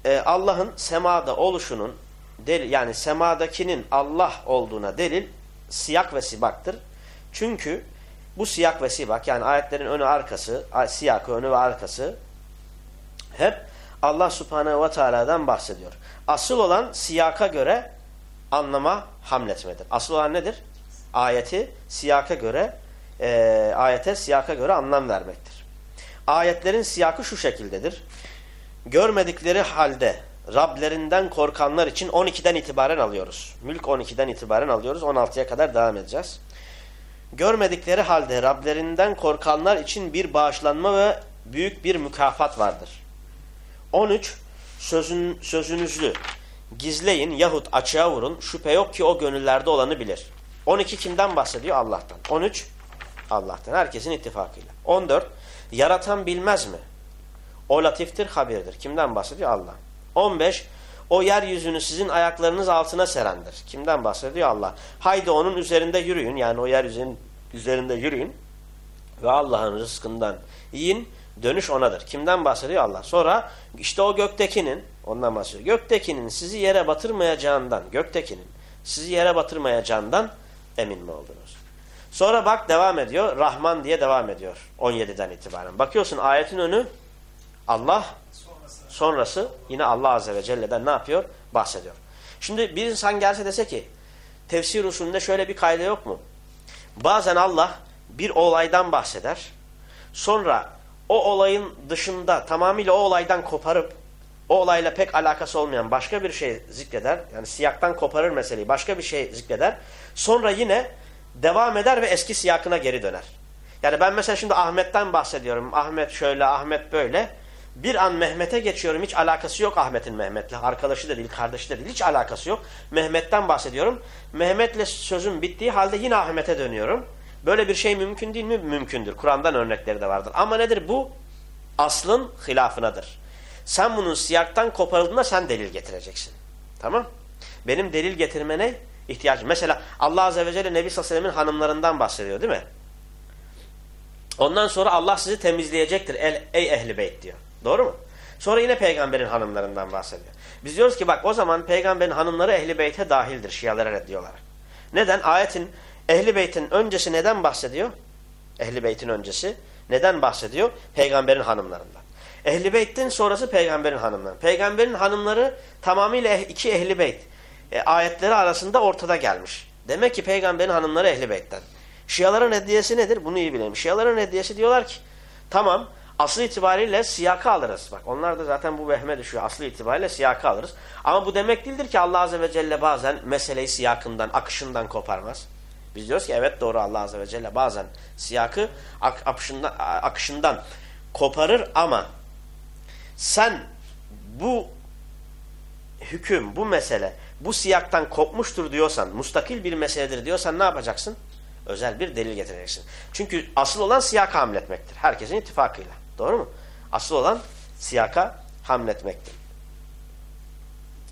e, Allah'ın semada oluşunun delil, yani semadakinin Allah olduğuna delil siyak ve sibaktır. Çünkü bu siyak ve sibak yani ayetlerin önü arkası, siyakı önü ve arkası hep Allah subhanehu ve teala'dan bahsediyor. Asıl olan siyaka göre anlama hamletmedir. Asıl olan nedir? Ayeti siyaka göre e, ayete siyaka göre anlam vermektir. Ayetlerin siyakı şu şekildedir. Görmedikleri halde Rablerinden korkanlar için 12'den itibaren alıyoruz. Mülk 12'den itibaren alıyoruz. 16'ya kadar devam edeceğiz. Görmedikleri halde Rablerinden korkanlar için bir bağışlanma ve büyük bir mükafat vardır. 13. Sözün, sözünüzü gizleyin yahut açığa vurun. Şüphe yok ki o gönüllerde olanı bilir. 12 kimden bahsediyor? Allah'tan. 13. Allah'tan. Herkesin ittifakıyla. 14. Yaratan bilmez mi? O latiftir, habirdir. Kimden bahsediyor? Allah. 15. O yeryüzünü sizin ayaklarınız altına serendir. Kimden bahsediyor? Allah. Haydi onun üzerinde yürüyün. Yani o yeryüzünün üzerinde yürüyün. Ve Allah'ın rızkından yiyin. Dönüş onadır. Kimden bahsediyor? Allah. Sonra işte o göktekinin, ondan bahsediyor. Göktekinin sizi yere batırmayacağından, göktekinin sizi yere batırmayacağından emin mi oldunuz? Sonra bak devam ediyor. Rahman diye devam ediyor. 17'den itibaren. Bakıyorsun ayetin önü Allah sonrası yine Allah Azze ve Celle'den ne yapıyor? Bahsediyor. Şimdi bir insan gelse dese ki tefsir usulünde şöyle bir kayda yok mu? Bazen Allah bir olaydan bahseder. Sonra o olayın dışında tamamıyla o olaydan koparıp o olayla pek alakası olmayan başka bir şey zikreder. Yani siyaktan koparır meseleyi. Başka bir şey zikreder. Sonra yine devam eder ve eski siyakına geri döner. Yani ben mesela şimdi Ahmet'ten bahsediyorum. Ahmet şöyle, Ahmet böyle. Bir an Mehmet'e geçiyorum. Hiç alakası yok Ahmet'in Mehmet'le. Arkadaşı da değil, kardeşi de değil. Hiç alakası yok. Mehmet'ten bahsediyorum. Mehmet'le sözüm bittiği halde yine Ahmet'e dönüyorum. Böyle bir şey mümkün değil mi? Mümkündür. Kur'an'dan örnekleri de vardır. Ama nedir bu? Aslın hilafınadır. Sen bunun siyaktan koparıldığında sen delil getireceksin. Tamam? Benim delil getirmene ihtiyacım. Mesela Allah Azze ve Celle Nebi Sallallahu hanımlarından bahsediyor değil mi? Ondan sonra Allah sizi temizleyecektir ey ehli beyt diyor. Doğru mu? Sonra yine peygamberin hanımlarından bahsediyor. Biz diyoruz ki bak o zaman peygamberin hanımları ehli beyte dahildir şialara reddiyorlar. Neden? Ayetin ehli beytin öncesi neden bahsediyor? Ehli beytin öncesi neden bahsediyor? Peygamberin hanımlarından. Ehli beytin sonrası peygamberin hanımları. Peygamberin hanımları tamamıyla iki ehli beyt e, ayetleri arasında ortada gelmiş. Demek ki peygamberin hanımları ehli beytten. Şiaların hediyesi nedir? Bunu iyi bilelim. Şiaların hediyesi diyorlar ki tamam asıl itibariyle siyaka alırız. Bak onlar da zaten bu vehme düşüyor. Asıl itibariyle siyaka alırız. Ama bu demek değildir ki Allah Azze ve Celle bazen meseleyi siyakından, akışından koparmaz. Biz diyoruz ki evet doğru Allah Azze ve Celle bazen siyakı ak akışından, akışından koparır ama sen bu hüküm, bu mesele bu siyaktan kopmuştur diyorsan, mustakil bir meseledir diyorsan ne yapacaksın? Özel bir delil getireceksin. Çünkü asıl olan siyaka hamletmektir. Herkesin ittifakıyla. Doğru mu? Asıl olan siyaka hamletmektir.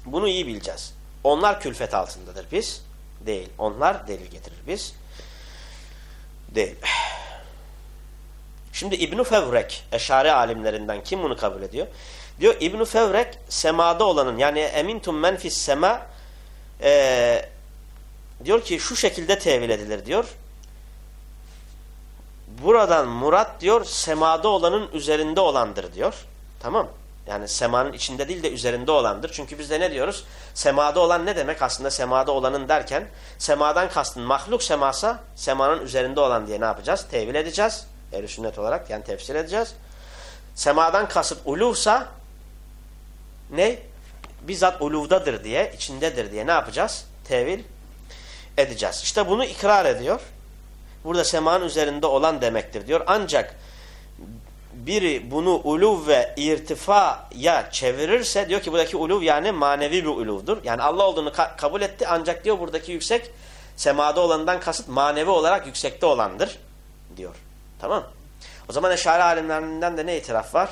Bunu iyi bileceğiz. Onlar külfet altındadır biz. Değil. Onlar delil getirir biz. Değil. Şimdi İbn-i Fevrek, eşari alimlerinden kim bunu kabul ediyor? Diyor İbn-i Fevrek semada olanın yani emintum men fis sema e, diyor ki şu şekilde tevil edilir diyor. Buradan murat diyor semada olanın üzerinde olandır diyor. Tamam. Yani semanın içinde değil de üzerinde olandır. Çünkü biz de ne diyoruz? Semada olan ne demek? Aslında semada olanın derken semadan kastın mahluk semasa semanın üzerinde olan diye ne yapacağız? Tevil edeceğiz. Ehl-i sünnet olarak yani tefsir edeceğiz. Semadan kasıt uluhsa ne? Bizzat uluvdadır diye, içindedir diye ne yapacağız? Tevil edeceğiz. İşte bunu ikrar ediyor. Burada semanın üzerinde olan demektir diyor. Ancak biri bunu uluv ve irtifaya çevirirse diyor ki buradaki uluv yani manevi bir uluvdur. Yani Allah olduğunu ka kabul etti ancak diyor buradaki yüksek semada olanından kasıt manevi olarak yüksekte olandır diyor. Tamam O zaman eşari alimlerinden de ne itiraf var?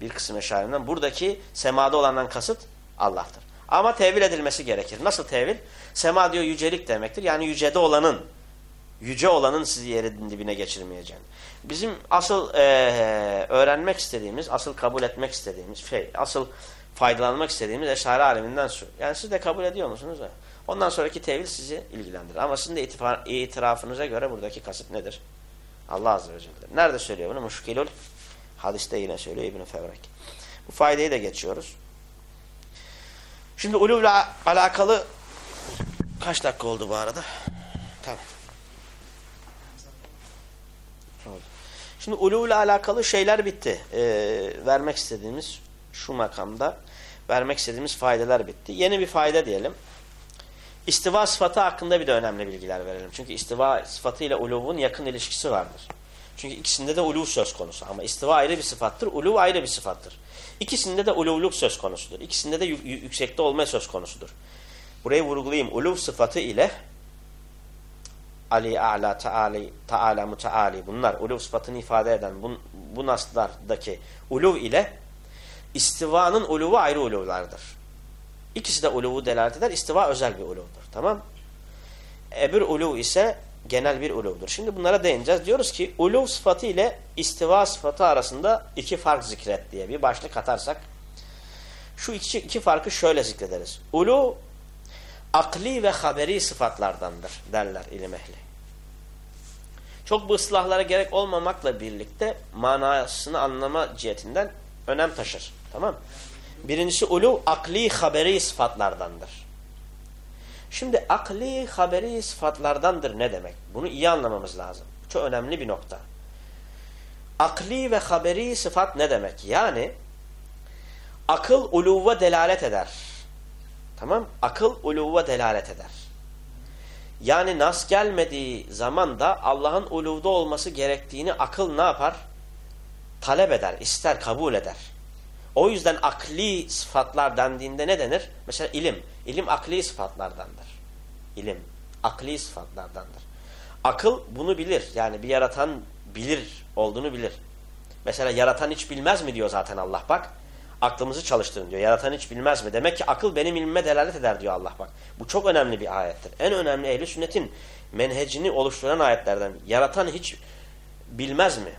Bir kısım eşarinden. Buradaki semada olandan kasıt Allah'tır. Ama tevil edilmesi gerekir. Nasıl tevil? Sema diyor yücelik demektir. Yani yücede olanın, yüce olanın sizi yerin dibine geçirmeyeceğini. Bizim asıl e, öğrenmek istediğimiz, asıl kabul etmek istediğimiz şey, asıl faydalanmak istediğimiz eşari aleminden şu. Yani siz de kabul ediyor musunuz? Ondan sonraki tevil sizi ilgilendirir. Ama sizin de itirafınıza göre buradaki kasıt nedir? Allah Azze ve Celle. Nerede söylüyor bunu? Muşkilul hadiste yine söylüyor İbn-i Fevrek. Bu faydayı da geçiyoruz. Şimdi uluvla alakalı kaç dakika oldu bu arada? Tamam. Şimdi uluvla alakalı şeyler bitti. Ee, vermek istediğimiz şu makamda vermek istediğimiz faydalar bitti. Yeni bir fayda diyelim. İstiva sıfatı hakkında bir de önemli bilgiler verelim. Çünkü istiva sıfatı ile uluvun yakın ilişkisi vardır. Çünkü ikisinde de uluv söz konusu. Ama istiva ayrı bir sıfattır, uluv ayrı bir sıfattır. İkisinde de uluvluk söz konusudur. İkisinde de yüksekte olma söz konusudur. Burayı vurgulayayım. Uluv sıfatı ile Ali, A'la, Teali, Teala, Muteali bunlar uluv sıfatını ifade eden bu, bu naslardaki uluv ile istivanın uluvu ayrı uluvlardır. İkisi de uluvu delalet eder. İstiva özel bir uluvdur. Tamam Ebir uluv ise genel bir uluvdur. Şimdi bunlara değineceğiz. Diyoruz ki uluv sıfatı ile istiva sıfatı arasında iki fark zikret diye bir başlık atarsak şu iki, iki farkı şöyle zikrederiz. Ulu akli ve haberi sıfatlardandır derler ilim ehli. Çok bu ıslahlara gerek olmamakla birlikte manasını anlama cihetinden önem taşır. Tamam Birincisi ulu akli haberi sıfatlardandır. Şimdi akli haberi sıfatlardandır ne demek? Bunu iyi anlamamız lazım. Çok önemli bir nokta. Akli ve haberi sıfat ne demek? Yani akıl uluva delalet eder. Tamam? Akıl uluva delalet eder. Yani nas gelmediği zaman da Allah'ın uluvda olması gerektiğini akıl ne yapar? Talep eder, ister, kabul eder. O yüzden akli sıfatlar dendiğinde ne denir? Mesela ilim. İlim akli sıfatlardandır. İlim akli sıfatlardandır. Akıl bunu bilir. Yani bir yaratan bilir olduğunu bilir. Mesela yaratan hiç bilmez mi diyor zaten Allah bak. Aklımızı çalıştırın diyor. Yaratan hiç bilmez mi? Demek ki akıl benim ilmime delalet eder diyor Allah bak. Bu çok önemli bir ayettir. En önemli ehli sünnetin menhecini oluşturan ayetlerden. Yaratan hiç bilmez mi?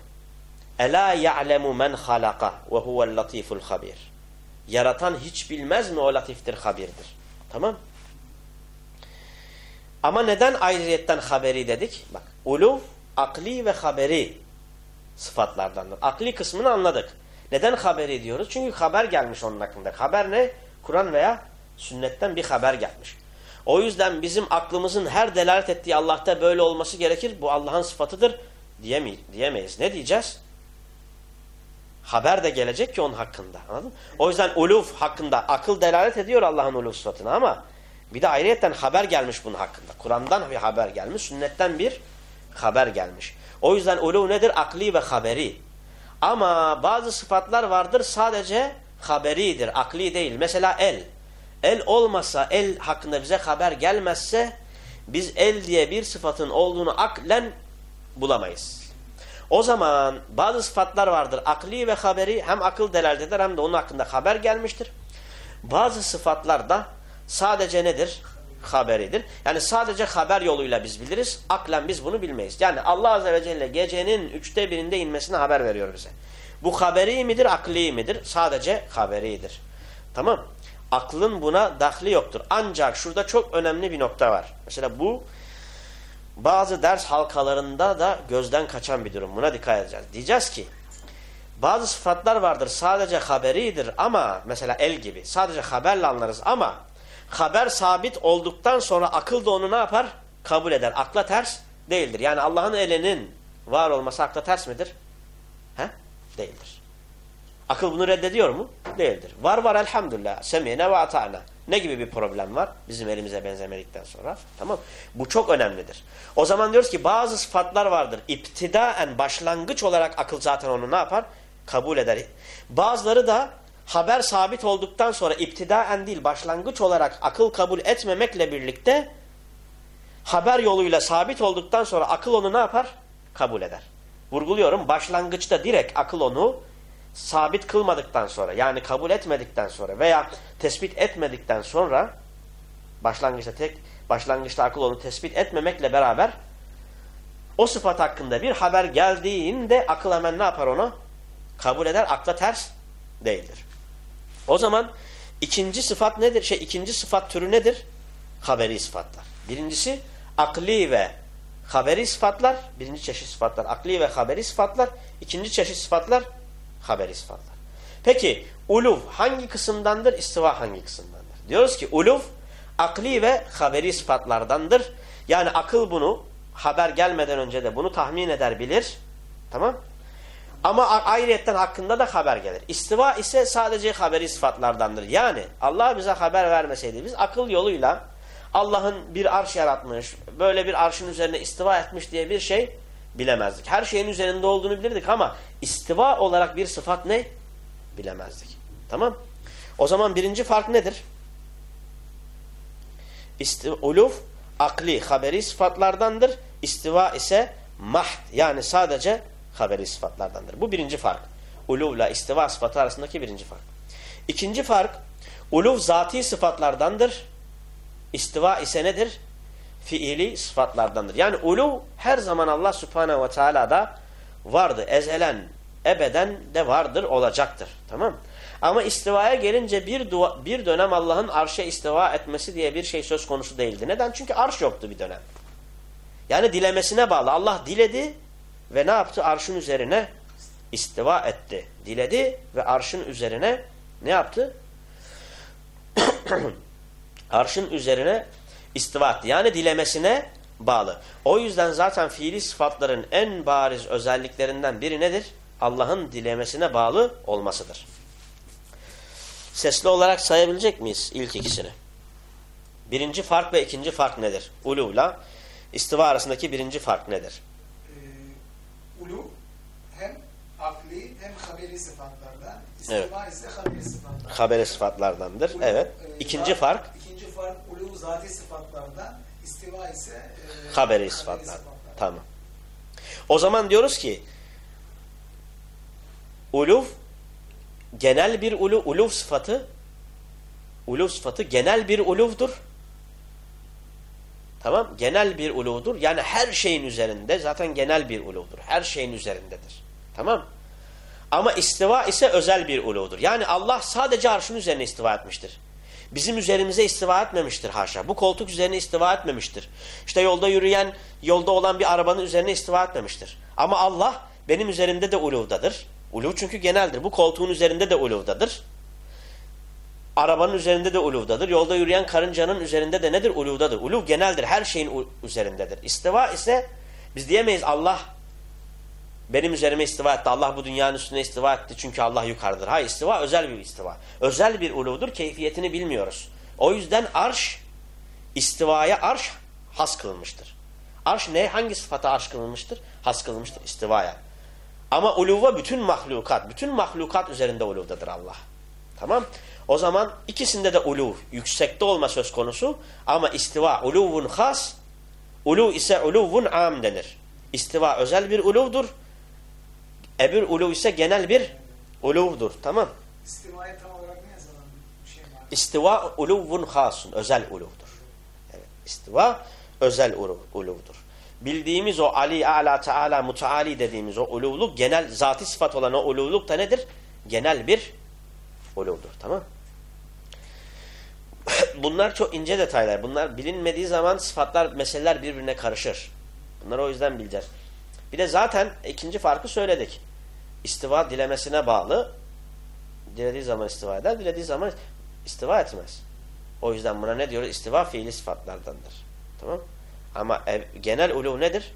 Ela ya'lemu men halaka ve huvel latiful habir. Yaratan hiç bilmez mi o latiftir, habirdir. Tamam? Ama neden ayrıyetten haberi dedik? Bak, uluv, akli ve haberi sıfatlardandır. Akli kısmını anladık. Neden haberi diyoruz? Çünkü haber gelmiş onun hakkında. Haber ne? Kur'an veya sünnetten bir haber gelmiş. O yüzden bizim aklımızın her delalet ettiği Allah'ta böyle olması gerekir. Bu Allah'ın sıfatıdır diyemeyiz. Ne diyeceğiz? Haber de gelecek ki onun hakkında. Anladın? O yüzden uluf hakkında akıl delalet ediyor Allah'ın uluf sıfatına ama bir de ayrıyetten haber gelmiş bunun hakkında. Kur'an'dan bir haber gelmiş, sünnetten bir haber gelmiş. O yüzden ulu nedir? Akli ve haberi. Ama bazı sıfatlar vardır sadece haberidir, akli değil. Mesela el. El olmasa, el hakkında bize haber gelmezse biz el diye bir sıfatın olduğunu aklen bulamayız. O zaman bazı sıfatlar vardır. Akli ve haberi hem akıl delalet eder hem de onun hakkında haber gelmiştir. Bazı sıfatlar da sadece nedir? Haberidir. Yani sadece haber yoluyla biz biliriz. Aklen biz bunu bilmeyiz. Yani Allah Azze ve Celle gecenin üçte birinde inmesine haber veriyor bize. Bu haberi midir, akli midir? Sadece haberidir. Tamam. Aklın buna dahli yoktur. Ancak şurada çok önemli bir nokta var. Mesela bu bazı ders halkalarında da gözden kaçan bir durum. Buna dikkat edeceğiz. Diyeceğiz ki bazı sıfatlar vardır sadece haberidir ama mesela el gibi sadece haberle anlarız ama haber sabit olduktan sonra akıl da onu ne yapar? Kabul eder. Akla ters değildir. Yani Allah'ın elinin var olması akla ters midir? He? Değildir. Akıl bunu reddediyor mu? Değildir. Var var elhamdülillah. Semine ve ata'na. Ne gibi bir problem var? Bizim elimize benzemedikten sonra. Tamam Bu çok önemlidir. O zaman diyoruz ki bazı sıfatlar vardır. İptidaen başlangıç olarak akıl zaten onu ne yapar? Kabul eder. Bazıları da haber sabit olduktan sonra iptidaen değil başlangıç olarak akıl kabul etmemekle birlikte haber yoluyla sabit olduktan sonra akıl onu ne yapar? Kabul eder. Vurguluyorum başlangıçta direkt akıl onu sabit kılmadıktan sonra yani kabul etmedikten sonra veya tespit etmedikten sonra başlangıçta tek başlangıçta akıl onu tespit etmemekle beraber o sıfat hakkında bir haber geldiğinde akıl hemen ne yapar onu? Kabul eder. Akla ters değildir. O zaman ikinci sıfat nedir? Şey ikinci sıfat türü nedir? Haberi sıfatlar. Birincisi akli ve haberi sıfatlar. Birinci çeşit sıfatlar akli ve haberi sıfatlar. İkinci çeşit sıfatlar haberi sıfatlar. Peki uluv hangi kısımdandır? İstiva hangi kısımdandır? Diyoruz ki uluv akli ve haberi sıfatlardandır. Yani akıl bunu haber gelmeden önce de bunu tahmin eder bilir. Tamam ama ayrıyetten hakkında da haber gelir. İstiva ise sadece haberi sıfatlardandır. Yani Allah bize haber vermeseydi biz akıl yoluyla Allah'ın bir arş yaratmış, böyle bir arşın üzerine istiva etmiş diye bir şey bilemezdik. Her şeyin üzerinde olduğunu bilirdik ama istiva olarak bir sıfat ne? Bilemezdik. Tamam. O zaman birinci fark nedir? İstiva, uluf akli, haberi sıfatlardandır. İstiva ise mahd yani sadece haberi sıfatlardandır. Bu birinci fark. Uluvla istiva sıfatı arasındaki birinci fark. İkinci fark uluv zati sıfatlardandır. İstiva ise nedir? Fiili sıfatlardandır. Yani uluv her zaman Allah subhanehu ve teala'da vardı. Ezelen, ebeden de vardır, olacaktır. Tamam Ama istivaya gelince bir, dua, bir dönem Allah'ın arşa istiva etmesi diye bir şey söz konusu değildi. Neden? Çünkü arş yoktu bir dönem. Yani dilemesine bağlı. Allah diledi ve ne yaptı? Arşın üzerine istiva etti. Diledi ve arşın üzerine ne yaptı? arşın üzerine istiva etti. Yani dilemesine bağlı. O yüzden zaten fiili sıfatların en bariz özelliklerinden biri nedir? Allah'ın dilemesine bağlı olmasıdır. Sesli olarak sayabilecek miyiz ilk ikisini? Birinci fark ve ikinci fark nedir? Uluvla istiva arasındaki birinci fark nedir? ulu hem akli hem haberi sıfatlardan. İstiva evet. ise haberi sıfatlardan. Haberi sıfatlardandır. Ulu, evet. E, İkinci zat, fark? İkinci fark ulu zati sıfatlardan. İstiva ise e, haberi sıfatlar. sıfatlar. Tamam. O zaman diyoruz ki uluv genel bir ulu, uluv sıfatı uluv sıfatı genel bir uluvdur Tamam? Genel bir uludur. Yani her şeyin üzerinde zaten genel bir uludur. Her şeyin üzerindedir. Tamam? Ama istiva ise özel bir uludur. Yani Allah sadece arşın üzerine istiva etmiştir. Bizim üzerimize istiva etmemiştir haşa. Bu koltuk üzerine istiva etmemiştir. İşte yolda yürüyen, yolda olan bir arabanın üzerine istiva etmemiştir. Ama Allah benim üzerimde de uluvdadır. Uluv çünkü geneldir. Bu koltuğun üzerinde de uluvdadır. arabanın üzerinde de uluvdadır. Yolda yürüyen karıncanın üzerinde de nedir? Uluvdadır. Uluv geneldir. Her şeyin üzerindedir. İstiva ise biz diyemeyiz Allah benim üzerime istiva etti. Allah bu dünyanın üstüne istiva etti çünkü Allah yukarıdır. Hayır istiva özel bir istiva. Özel bir uluvdur. Keyfiyetini bilmiyoruz. O yüzden arş istivaya arş has kılınmıştır. Arş ne? Hangi sıfata arş kılınmıştır? Has kılınmıştır istivaya. Ama uluva bütün mahlukat, bütün mahlukat üzerinde uluvdadır Allah. Tamam? O zaman ikisinde de uluv, yüksekte olma söz konusu ama istiva uluvun has, uluv ise uluvun am denir. İstiva özel bir uluvdur. Ebir uluv ise genel bir uluvdur. Tamam? İstivaya tam olarak ne bir şey? İstiva uluvun hasun, özel uluvdur. Evet, istiva özel uluv, uluvdur. Bildiğimiz o Ali, Ala, Teala, Mutaali dediğimiz o uluvluk genel zati sıfat olan o uluvluk da nedir? Genel bir uluvdur. Tamam Bunlar çok ince detaylar. Bunlar bilinmediği zaman sıfatlar, meseleler birbirine karışır. Bunları o yüzden bileceğiz. Bir de zaten ikinci farkı söyledik. İstiva dilemesine bağlı. Dilediği zaman istiva eder, dilediği zaman istiva etmez. O yüzden buna ne diyoruz? İstiva fiili sıfatlardandır. Tamam Ama e, genel uluv nedir?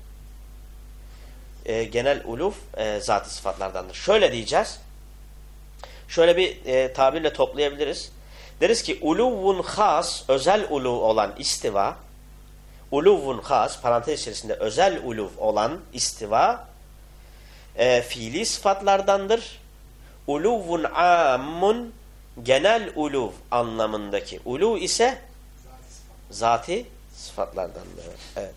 E, genel uluv e, zat sıfatlardandır. Şöyle diyeceğiz. Şöyle bir e, tabirle toplayabiliriz. Deriz ki uluvun has, özel uluv olan istiva, uluvun has, parantez içerisinde özel uluv olan istiva, e, fiili sıfatlardandır. Uluvun ammun, genel uluv anlamındaki uluv ise zati sıfatlardandır. Evet.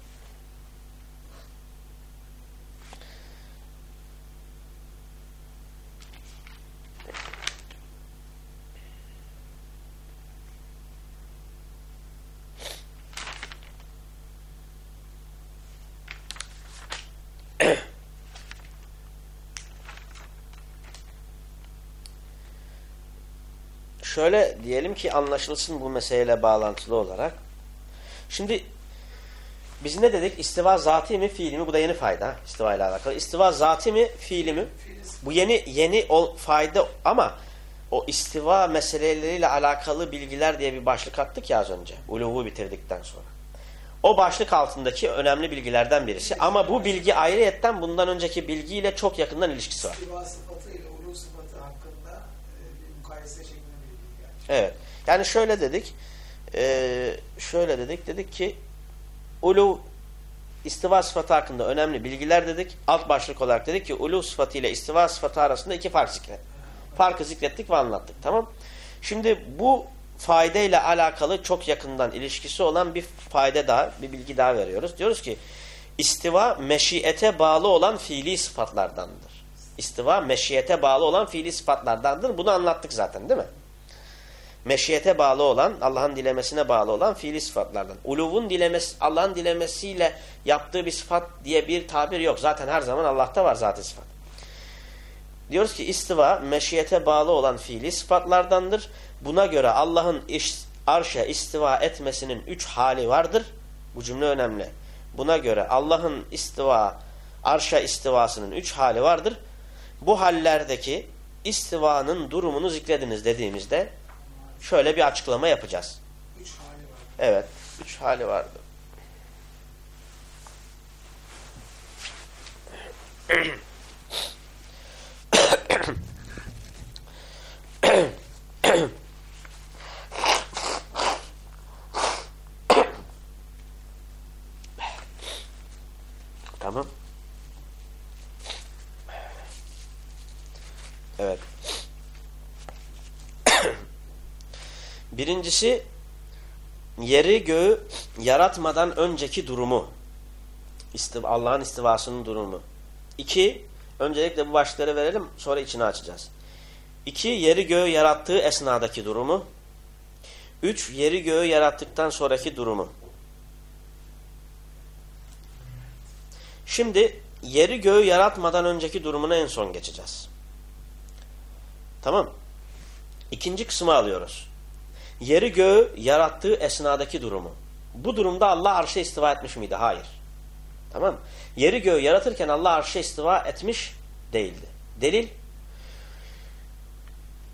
Şöyle diyelim ki anlaşılsın bu meseleyle bağlantılı olarak. Şimdi biz ne dedik? İstiva zati mi, fiili mi? Bu da yeni fayda. İstiva ile alakalı. İstiva zati mi, fiili mi? Bu yeni yeni o fayda ama o istiva meseleleriyle alakalı bilgiler diye bir başlık attık ya az önce. Uluvu bitirdikten sonra. O başlık altındaki önemli bilgilerden birisi. Ama bu bilgi ayrıyetten bundan önceki bilgiyle çok yakından ilişkisi var. İstiva ile ulu sıfatı hakkında e, bir mukayese şeklinde bir bilgi. Yani. Evet. Yani şöyle dedik. E, şöyle dedik. Dedik ki ulu istiva sıfatı hakkında önemli bilgiler dedik. Alt başlık olarak dedik ki ulu sıfatı ile istiva sıfatı arasında iki fark zikret. Farkı zikrettik ve anlattık. Tamam. Şimdi bu faydeyle alakalı çok yakından ilişkisi olan bir fayda daha, bir bilgi daha veriyoruz. Diyoruz ki istiva meşiyete bağlı olan fiili sıfatlardandır. İstiva meşiyete bağlı olan fiili sıfatlardandır. Bunu anlattık zaten değil mi? Meşiyete bağlı olan, Allah'ın dilemesine bağlı olan fiili sıfatlardan. Uluvun dilemesi, Allah'ın dilemesiyle yaptığı bir sıfat diye bir tabir yok. Zaten her zaman Allah'ta var zaten sıfat. Diyoruz ki istiva meşiyete bağlı olan fiili sıfatlardandır. Buna göre Allah'ın arşa istiva etmesinin üç hali vardır. Bu cümle önemli. Buna göre Allah'ın istiva, arşa istivasının üç hali vardır. Bu hallerdeki istivanın durumunu zikrediniz dediğimizde şöyle bir açıklama yapacağız. Üç hali var. Evet. Üç hali vardır. Tamam. Evet. Birincisi yeri göğü yaratmadan önceki durumu. Allah'ın istivasının durumu. İki, öncelikle bu başlıkları verelim sonra içini açacağız. İki, yeri göğü yarattığı esnadaki durumu. Üç, yeri göğü yarattıktan sonraki durumu. Şimdi yeri göğü yaratmadan önceki durumuna en son geçeceğiz. Tamam. İkinci kısmı alıyoruz. Yeri göğü yarattığı esnadaki durumu. Bu durumda Allah arşa istiva etmiş miydi? Hayır. Tamam Yeri göğü yaratırken Allah arşa istiva etmiş değildi. Delil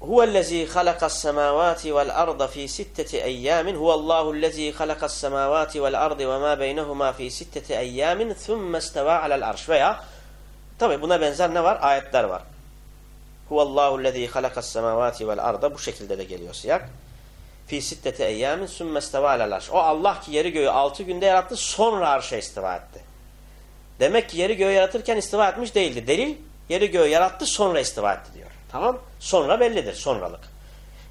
Huvellezî halakas semâvâti vel arda fî sitteti eyyâmin huvallahu'llezî halakas semâvâti vel ardı ve mâ beynehumâ fî sitteti eyyâmin thumme istevâ alel arş veya tabi buna benzer ne var? Ayetler var. Huvallahu'llezî halakas semâvâti vel arda bu şekilde de geliyor siyak. Fî sitteti eyyâmin thumme istevâ alel arş. O Allah ki yeri göğü altı günde yarattı sonra arşa istiva etti. Demek ki yeri göğü yaratırken istiva etmiş değildi. Delil yeri göğü yarattı sonra istiva etti diyor. Tamam? Sonra bellidir. Sonralık.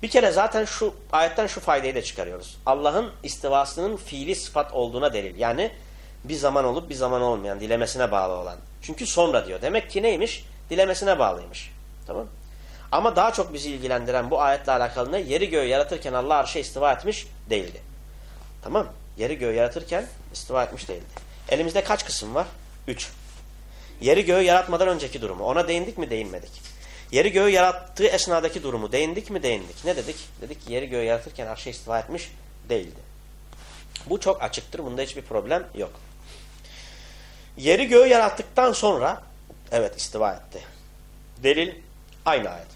Bir kere zaten şu ayetten şu faydayı da çıkarıyoruz. Allah'ın istivasının fiili sıfat olduğuna delil. Yani bir zaman olup bir zaman olmayan, dilemesine bağlı olan. Çünkü sonra diyor. Demek ki neymiş? Dilemesine bağlıymış. Tamam? Ama daha çok bizi ilgilendiren bu ayetle alakalı ne? Yeri göğü yaratırken Allah arşa istiva etmiş değildi. Tamam? Yeri göğü yaratırken istiva etmiş değildi. Elimizde kaç kısım var? Üç. Yeri göğü yaratmadan önceki durumu. Ona değindik mi değinmedik. Yeri göğü yarattığı esnadaki durumu değindik mi değindik. Ne dedik? Dedik ki yeri göğü yaratırken arşa istiva etmiş değildi. Bu çok açıktır. Bunda hiçbir problem yok. Yeri göğü yarattıktan sonra evet istiva etti. Delil aynı ayet.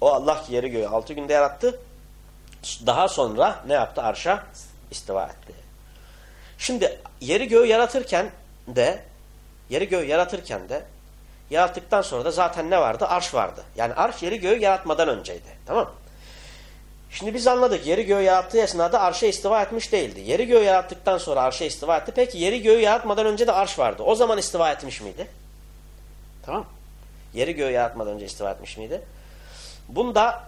O Allah yeri göğü altı günde yarattı. Daha sonra ne yaptı? Arşa istiva etti. Şimdi yeri göğü yaratırken de yeri göğü yaratırken de yarattıktan sonra da zaten ne vardı? Arş vardı. Yani arş yeri göğü yaratmadan önceydi. Tamam Şimdi biz anladık. Yeri göğü yarattığı esnada arşa istiva etmiş değildi. Yeri göğü yarattıktan sonra arşa istiva etti. Peki yeri göğü yaratmadan önce de arş vardı. O zaman istiva etmiş miydi? Tamam Yeri göğü yaratmadan önce istiva etmiş miydi? Bunda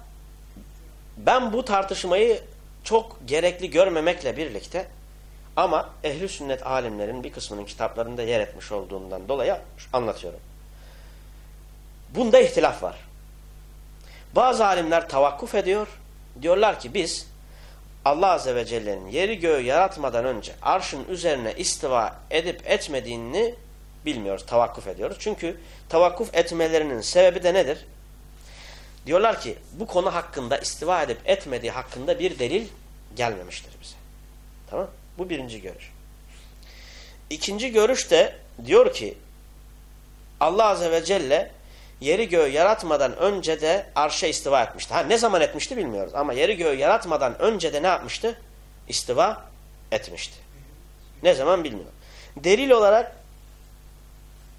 ben bu tartışmayı çok gerekli görmemekle birlikte ama ehli sünnet alimlerin bir kısmının kitaplarında yer etmiş olduğundan dolayı anlatıyorum. Bunda ihtilaf var. Bazı alimler tavakkuf ediyor. Diyorlar ki biz Allah Azze ve Celle'nin yeri göğü yaratmadan önce arşın üzerine istiva edip etmediğini bilmiyoruz. Tavakkuf ediyoruz. Çünkü tavakkuf etmelerinin sebebi de nedir? Diyorlar ki bu konu hakkında istiva edip etmediği hakkında bir delil gelmemiştir bize. Tamam Bu birinci görüş. İkinci görüş de diyor ki Allah Azze ve Celle yeri göğü yaratmadan önce de arşa istiva etmişti. Ha ne zaman etmişti bilmiyoruz ama yeri göğü yaratmadan önce de ne yapmıştı? İstiva etmişti. Ne zaman bilmiyorum. Delil olarak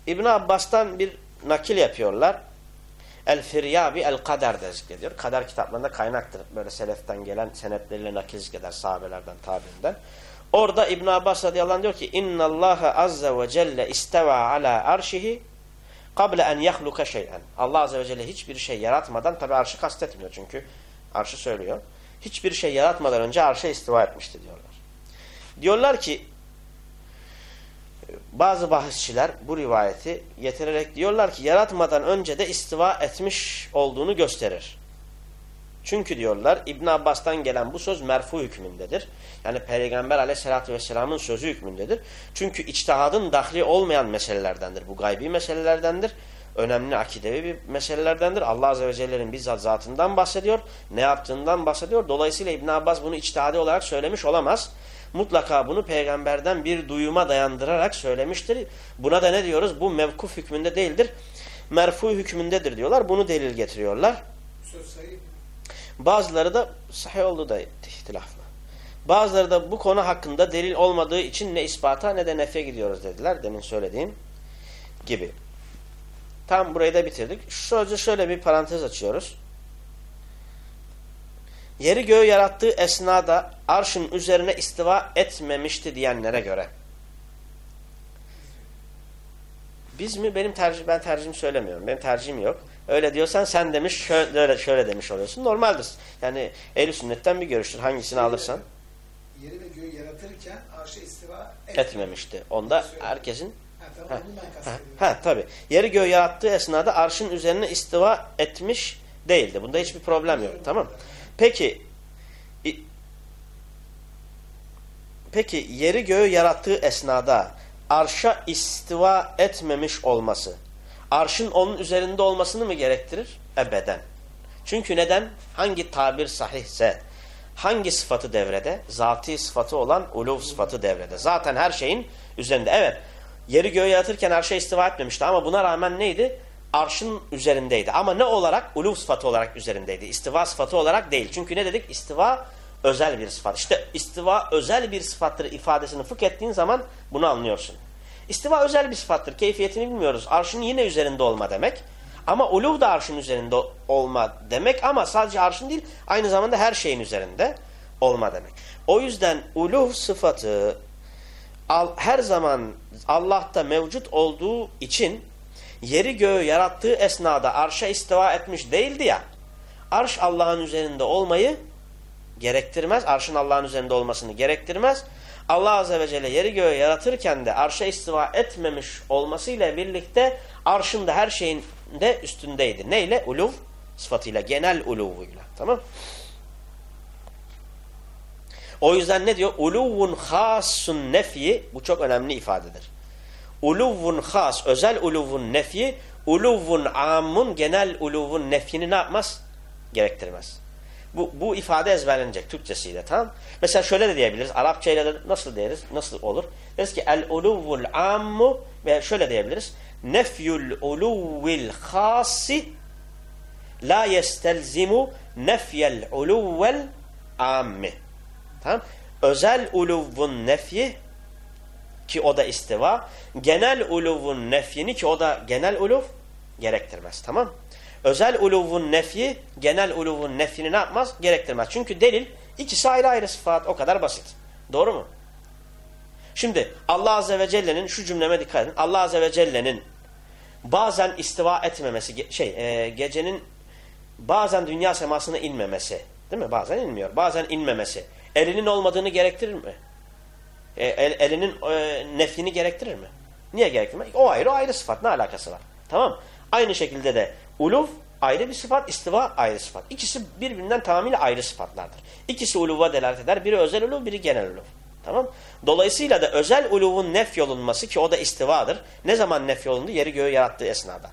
İbn Abbas'tan bir nakil yapıyorlar. El Firyabi El Kader de zikrediyor. Kader kitaplarında kaynaktır. Böyle seleften gelen senetleriyle nakil zikreder sahabelerden, tabiinden. Orada İbn Abbas radıyallahu anh diyor ki İnna Allah azze ve celle isteva ala arşihi Kable en yahluka şey'en. Allah Azze ve Celle hiçbir şey yaratmadan tabi arşı kastetmiyor çünkü arşı söylüyor. Hiçbir şey yaratmadan önce arşa istiva etmişti diyorlar. Diyorlar ki bazı bahisçiler bu rivayeti getirerek diyorlar ki yaratmadan önce de istiva etmiş olduğunu gösterir. Çünkü diyorlar İbn Abbas'tan gelen bu söz merfu hükmündedir. Yani Peygamber aleyhissalatü vesselamın sözü hükmündedir. Çünkü içtihadın dahli olmayan meselelerdendir. Bu gaybi meselelerdendir. Önemli akidevi bir meselelerdendir. Allah Azze ve Celle'nin bizzat zatından bahsediyor. Ne yaptığından bahsediyor. Dolayısıyla İbn Abbas bunu içtihadi olarak söylemiş olamaz. Mutlaka bunu peygamberden bir duyuma dayandırarak söylemiştir. Buna da ne diyoruz? Bu mevkuf hükmünde değildir. Merfu hükmündedir diyorlar. Bunu delil getiriyorlar. Bazıları da sahih olduğu da ihtilaflı. Bazıları da bu konu hakkında delil olmadığı için ne ispata ne de nefe gidiyoruz dediler. Demin söylediğim gibi. Tam burayı da bitirdik. Sözde şöyle bir parantez açıyoruz. Yeri göğü yarattığı esnada arşın üzerine istiva etmemişti diyenlere göre. Biz mi? Benim tercih, ben tercihimi söylemiyorum. Benim tercihim yok. Öyle diyorsan sen demiş şöyle, şöyle demiş oluyorsun. Normaldir. Yani ehl sünnetten bir görüştür. Hangisini yeri, alırsan. Yeri ve göğü yaratırken arşa istiva etmemişti. Onda herkesin Ha, tamam, ha, ha, ha tabi. Yeri göğü yarattığı esnada arşın üzerine istiva etmiş değildi. Bunda hiçbir problem yok. Tamam. Peki Peki yeri göğü yarattığı esnada arşa istiva etmemiş olması arşın onun üzerinde olmasını mı gerektirir? Ebeden. Çünkü neden? Hangi tabir sahihse, hangi sıfatı devrede? Zati sıfatı olan uluv sıfatı devrede. Zaten her şeyin üzerinde. Evet, yeri göğe yaratırken her şey istiva etmemişti ama buna rağmen neydi? Arşın üzerindeydi. Ama ne olarak? Uluv sıfatı olarak üzerindeydi. İstiva sıfatı olarak değil. Çünkü ne dedik? İstiva özel bir sıfat. İşte istiva özel bir sıfattır ifadesini fıkh ettiğin zaman bunu anlıyorsun. İstiva özel bir sıfattır. Keyfiyetini bilmiyoruz. Arşın yine üzerinde olma demek. Ama uluv da arşın üzerinde olma demek ama sadece arşın değil aynı zamanda her şeyin üzerinde olma demek. O yüzden uluv sıfatı her zaman Allah'ta mevcut olduğu için yeri göğü yarattığı esnada arşa istiva etmiş değildi ya. Arş Allah'ın üzerinde olmayı gerektirmez. Arşın Allah'ın üzerinde olmasını gerektirmez. Allah Azze ve Celle yeri göğü yaratırken de arşa istiva etmemiş olmasıyla birlikte arşın da her şeyin de üstündeydi. Neyle? Uluv sıfatıyla, genel uluvuyla. Tamam O yüzden ne diyor? Uluvun hasun nefyi, bu çok önemli ifadedir. Uluvun has, özel uluvun nefyi, uluvun amun, genel uluvun nefyini ne yapmaz? Gerektirmez. Bu, bu ifade ezberlenecek Türkçesiyle tamam. Mesela şöyle de diyebiliriz. Arapça ile de nasıl deriz? Nasıl olur? Deriz ki el uluvul ammu ve şöyle diyebiliriz. Nefyul uluvil hasi la yestelzimu nefyel uluvvel ammi. Tamam? Özel uluvun nefyi ki o da istiva. Genel uluvun nefyini ki o da genel uluv gerektirmez. Tamam? Özel uluvun nefyi genel uluvun nefyini ne yapmaz? Gerektirmez. Çünkü delil ikisi ayrı ayrı sıfat. O kadar basit. Doğru mu? Şimdi Allah Azze ve Celle'nin şu cümleme dikkat edin. Allah Azze ve Celle'nin bazen istiva etmemesi, şey e, gecenin bazen dünya semasına inmemesi. Değil mi? Bazen inmiyor. Bazen inmemesi. Elinin olmadığını gerektirir mi? E, el, elinin e, nefyini gerektirir mi? Niye gerektirmez? O ayrı o ayrı sıfat. Ne alakası var? Tamam Aynı şekilde de uluv ayrı bir sıfat, istiva ayrı sıfat. İkisi birbirinden tamamıyla ayrı sıfatlardır. İkisi uluva delalet eder. Biri özel uluv, biri genel uluv. Tamam Dolayısıyla da özel uluvun nef yolunması ki o da istivadır. Ne zaman nef yolundu? Yeri göğü yarattığı esnada.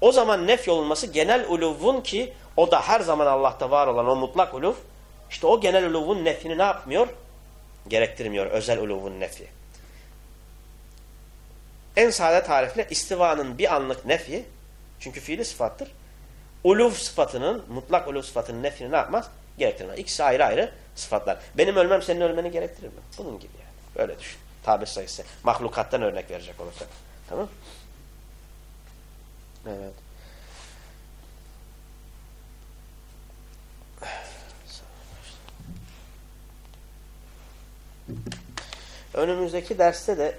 O zaman nef yolunması genel uluvun ki o da her zaman Allah'ta var olan o mutlak uluv. İşte o genel uluvun nefini ne yapmıyor? Gerektirmiyor özel uluvun nefi. En sade tarifle istivanın bir anlık nefi çünkü fiili sıfattır. Uluv sıfatının, mutlak uluv sıfatının nefini ne yapmaz? Gerektirmez. İkisi ayrı ayrı sıfatlar. Benim ölmem senin ölmeni gerektirir mi? Bunun gibi yani. Böyle düşün. Tabir sayısı. Mahlukattan örnek verecek olursak. Tamam Evet. Önümüzdeki derste de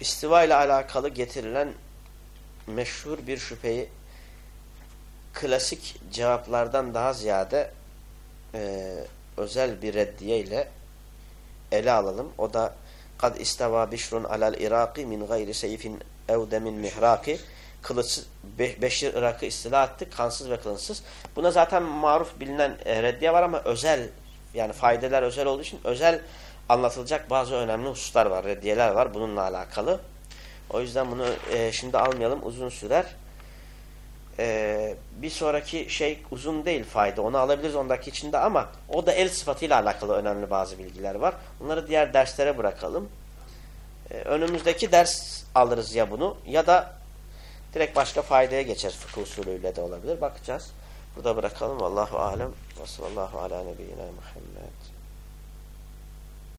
istiva ile alakalı getirilen meşhur bir şüpheyi klasik cevaplardan daha ziyade e, özel bir reddiye ile ele alalım. O da kad istava bişrun alal iraki min gayri seyfin ev demin mihraki kılıç be, Beşir Irak'ı istila etti. Kansız ve kılınsız. Buna zaten maruf bilinen e, reddiye var ama özel yani faydeler özel olduğu için özel anlatılacak bazı önemli hususlar var. Reddiyeler var bununla alakalı. O yüzden bunu e, şimdi almayalım. Uzun sürer. E, bir sonraki şey uzun değil fayda. Onu alabiliriz 10 dakika içinde ama o da el sıfatıyla alakalı önemli bazı bilgiler var. Bunları diğer derslere bırakalım. E, önümüzdeki ders alırız ya bunu ya da direkt başka faydaya geçer. Fıkıh usulüyle de olabilir. Bakacağız. Burada bırakalım. Allahu alem. Ve sallallahu ala nebiyyina Muhammed.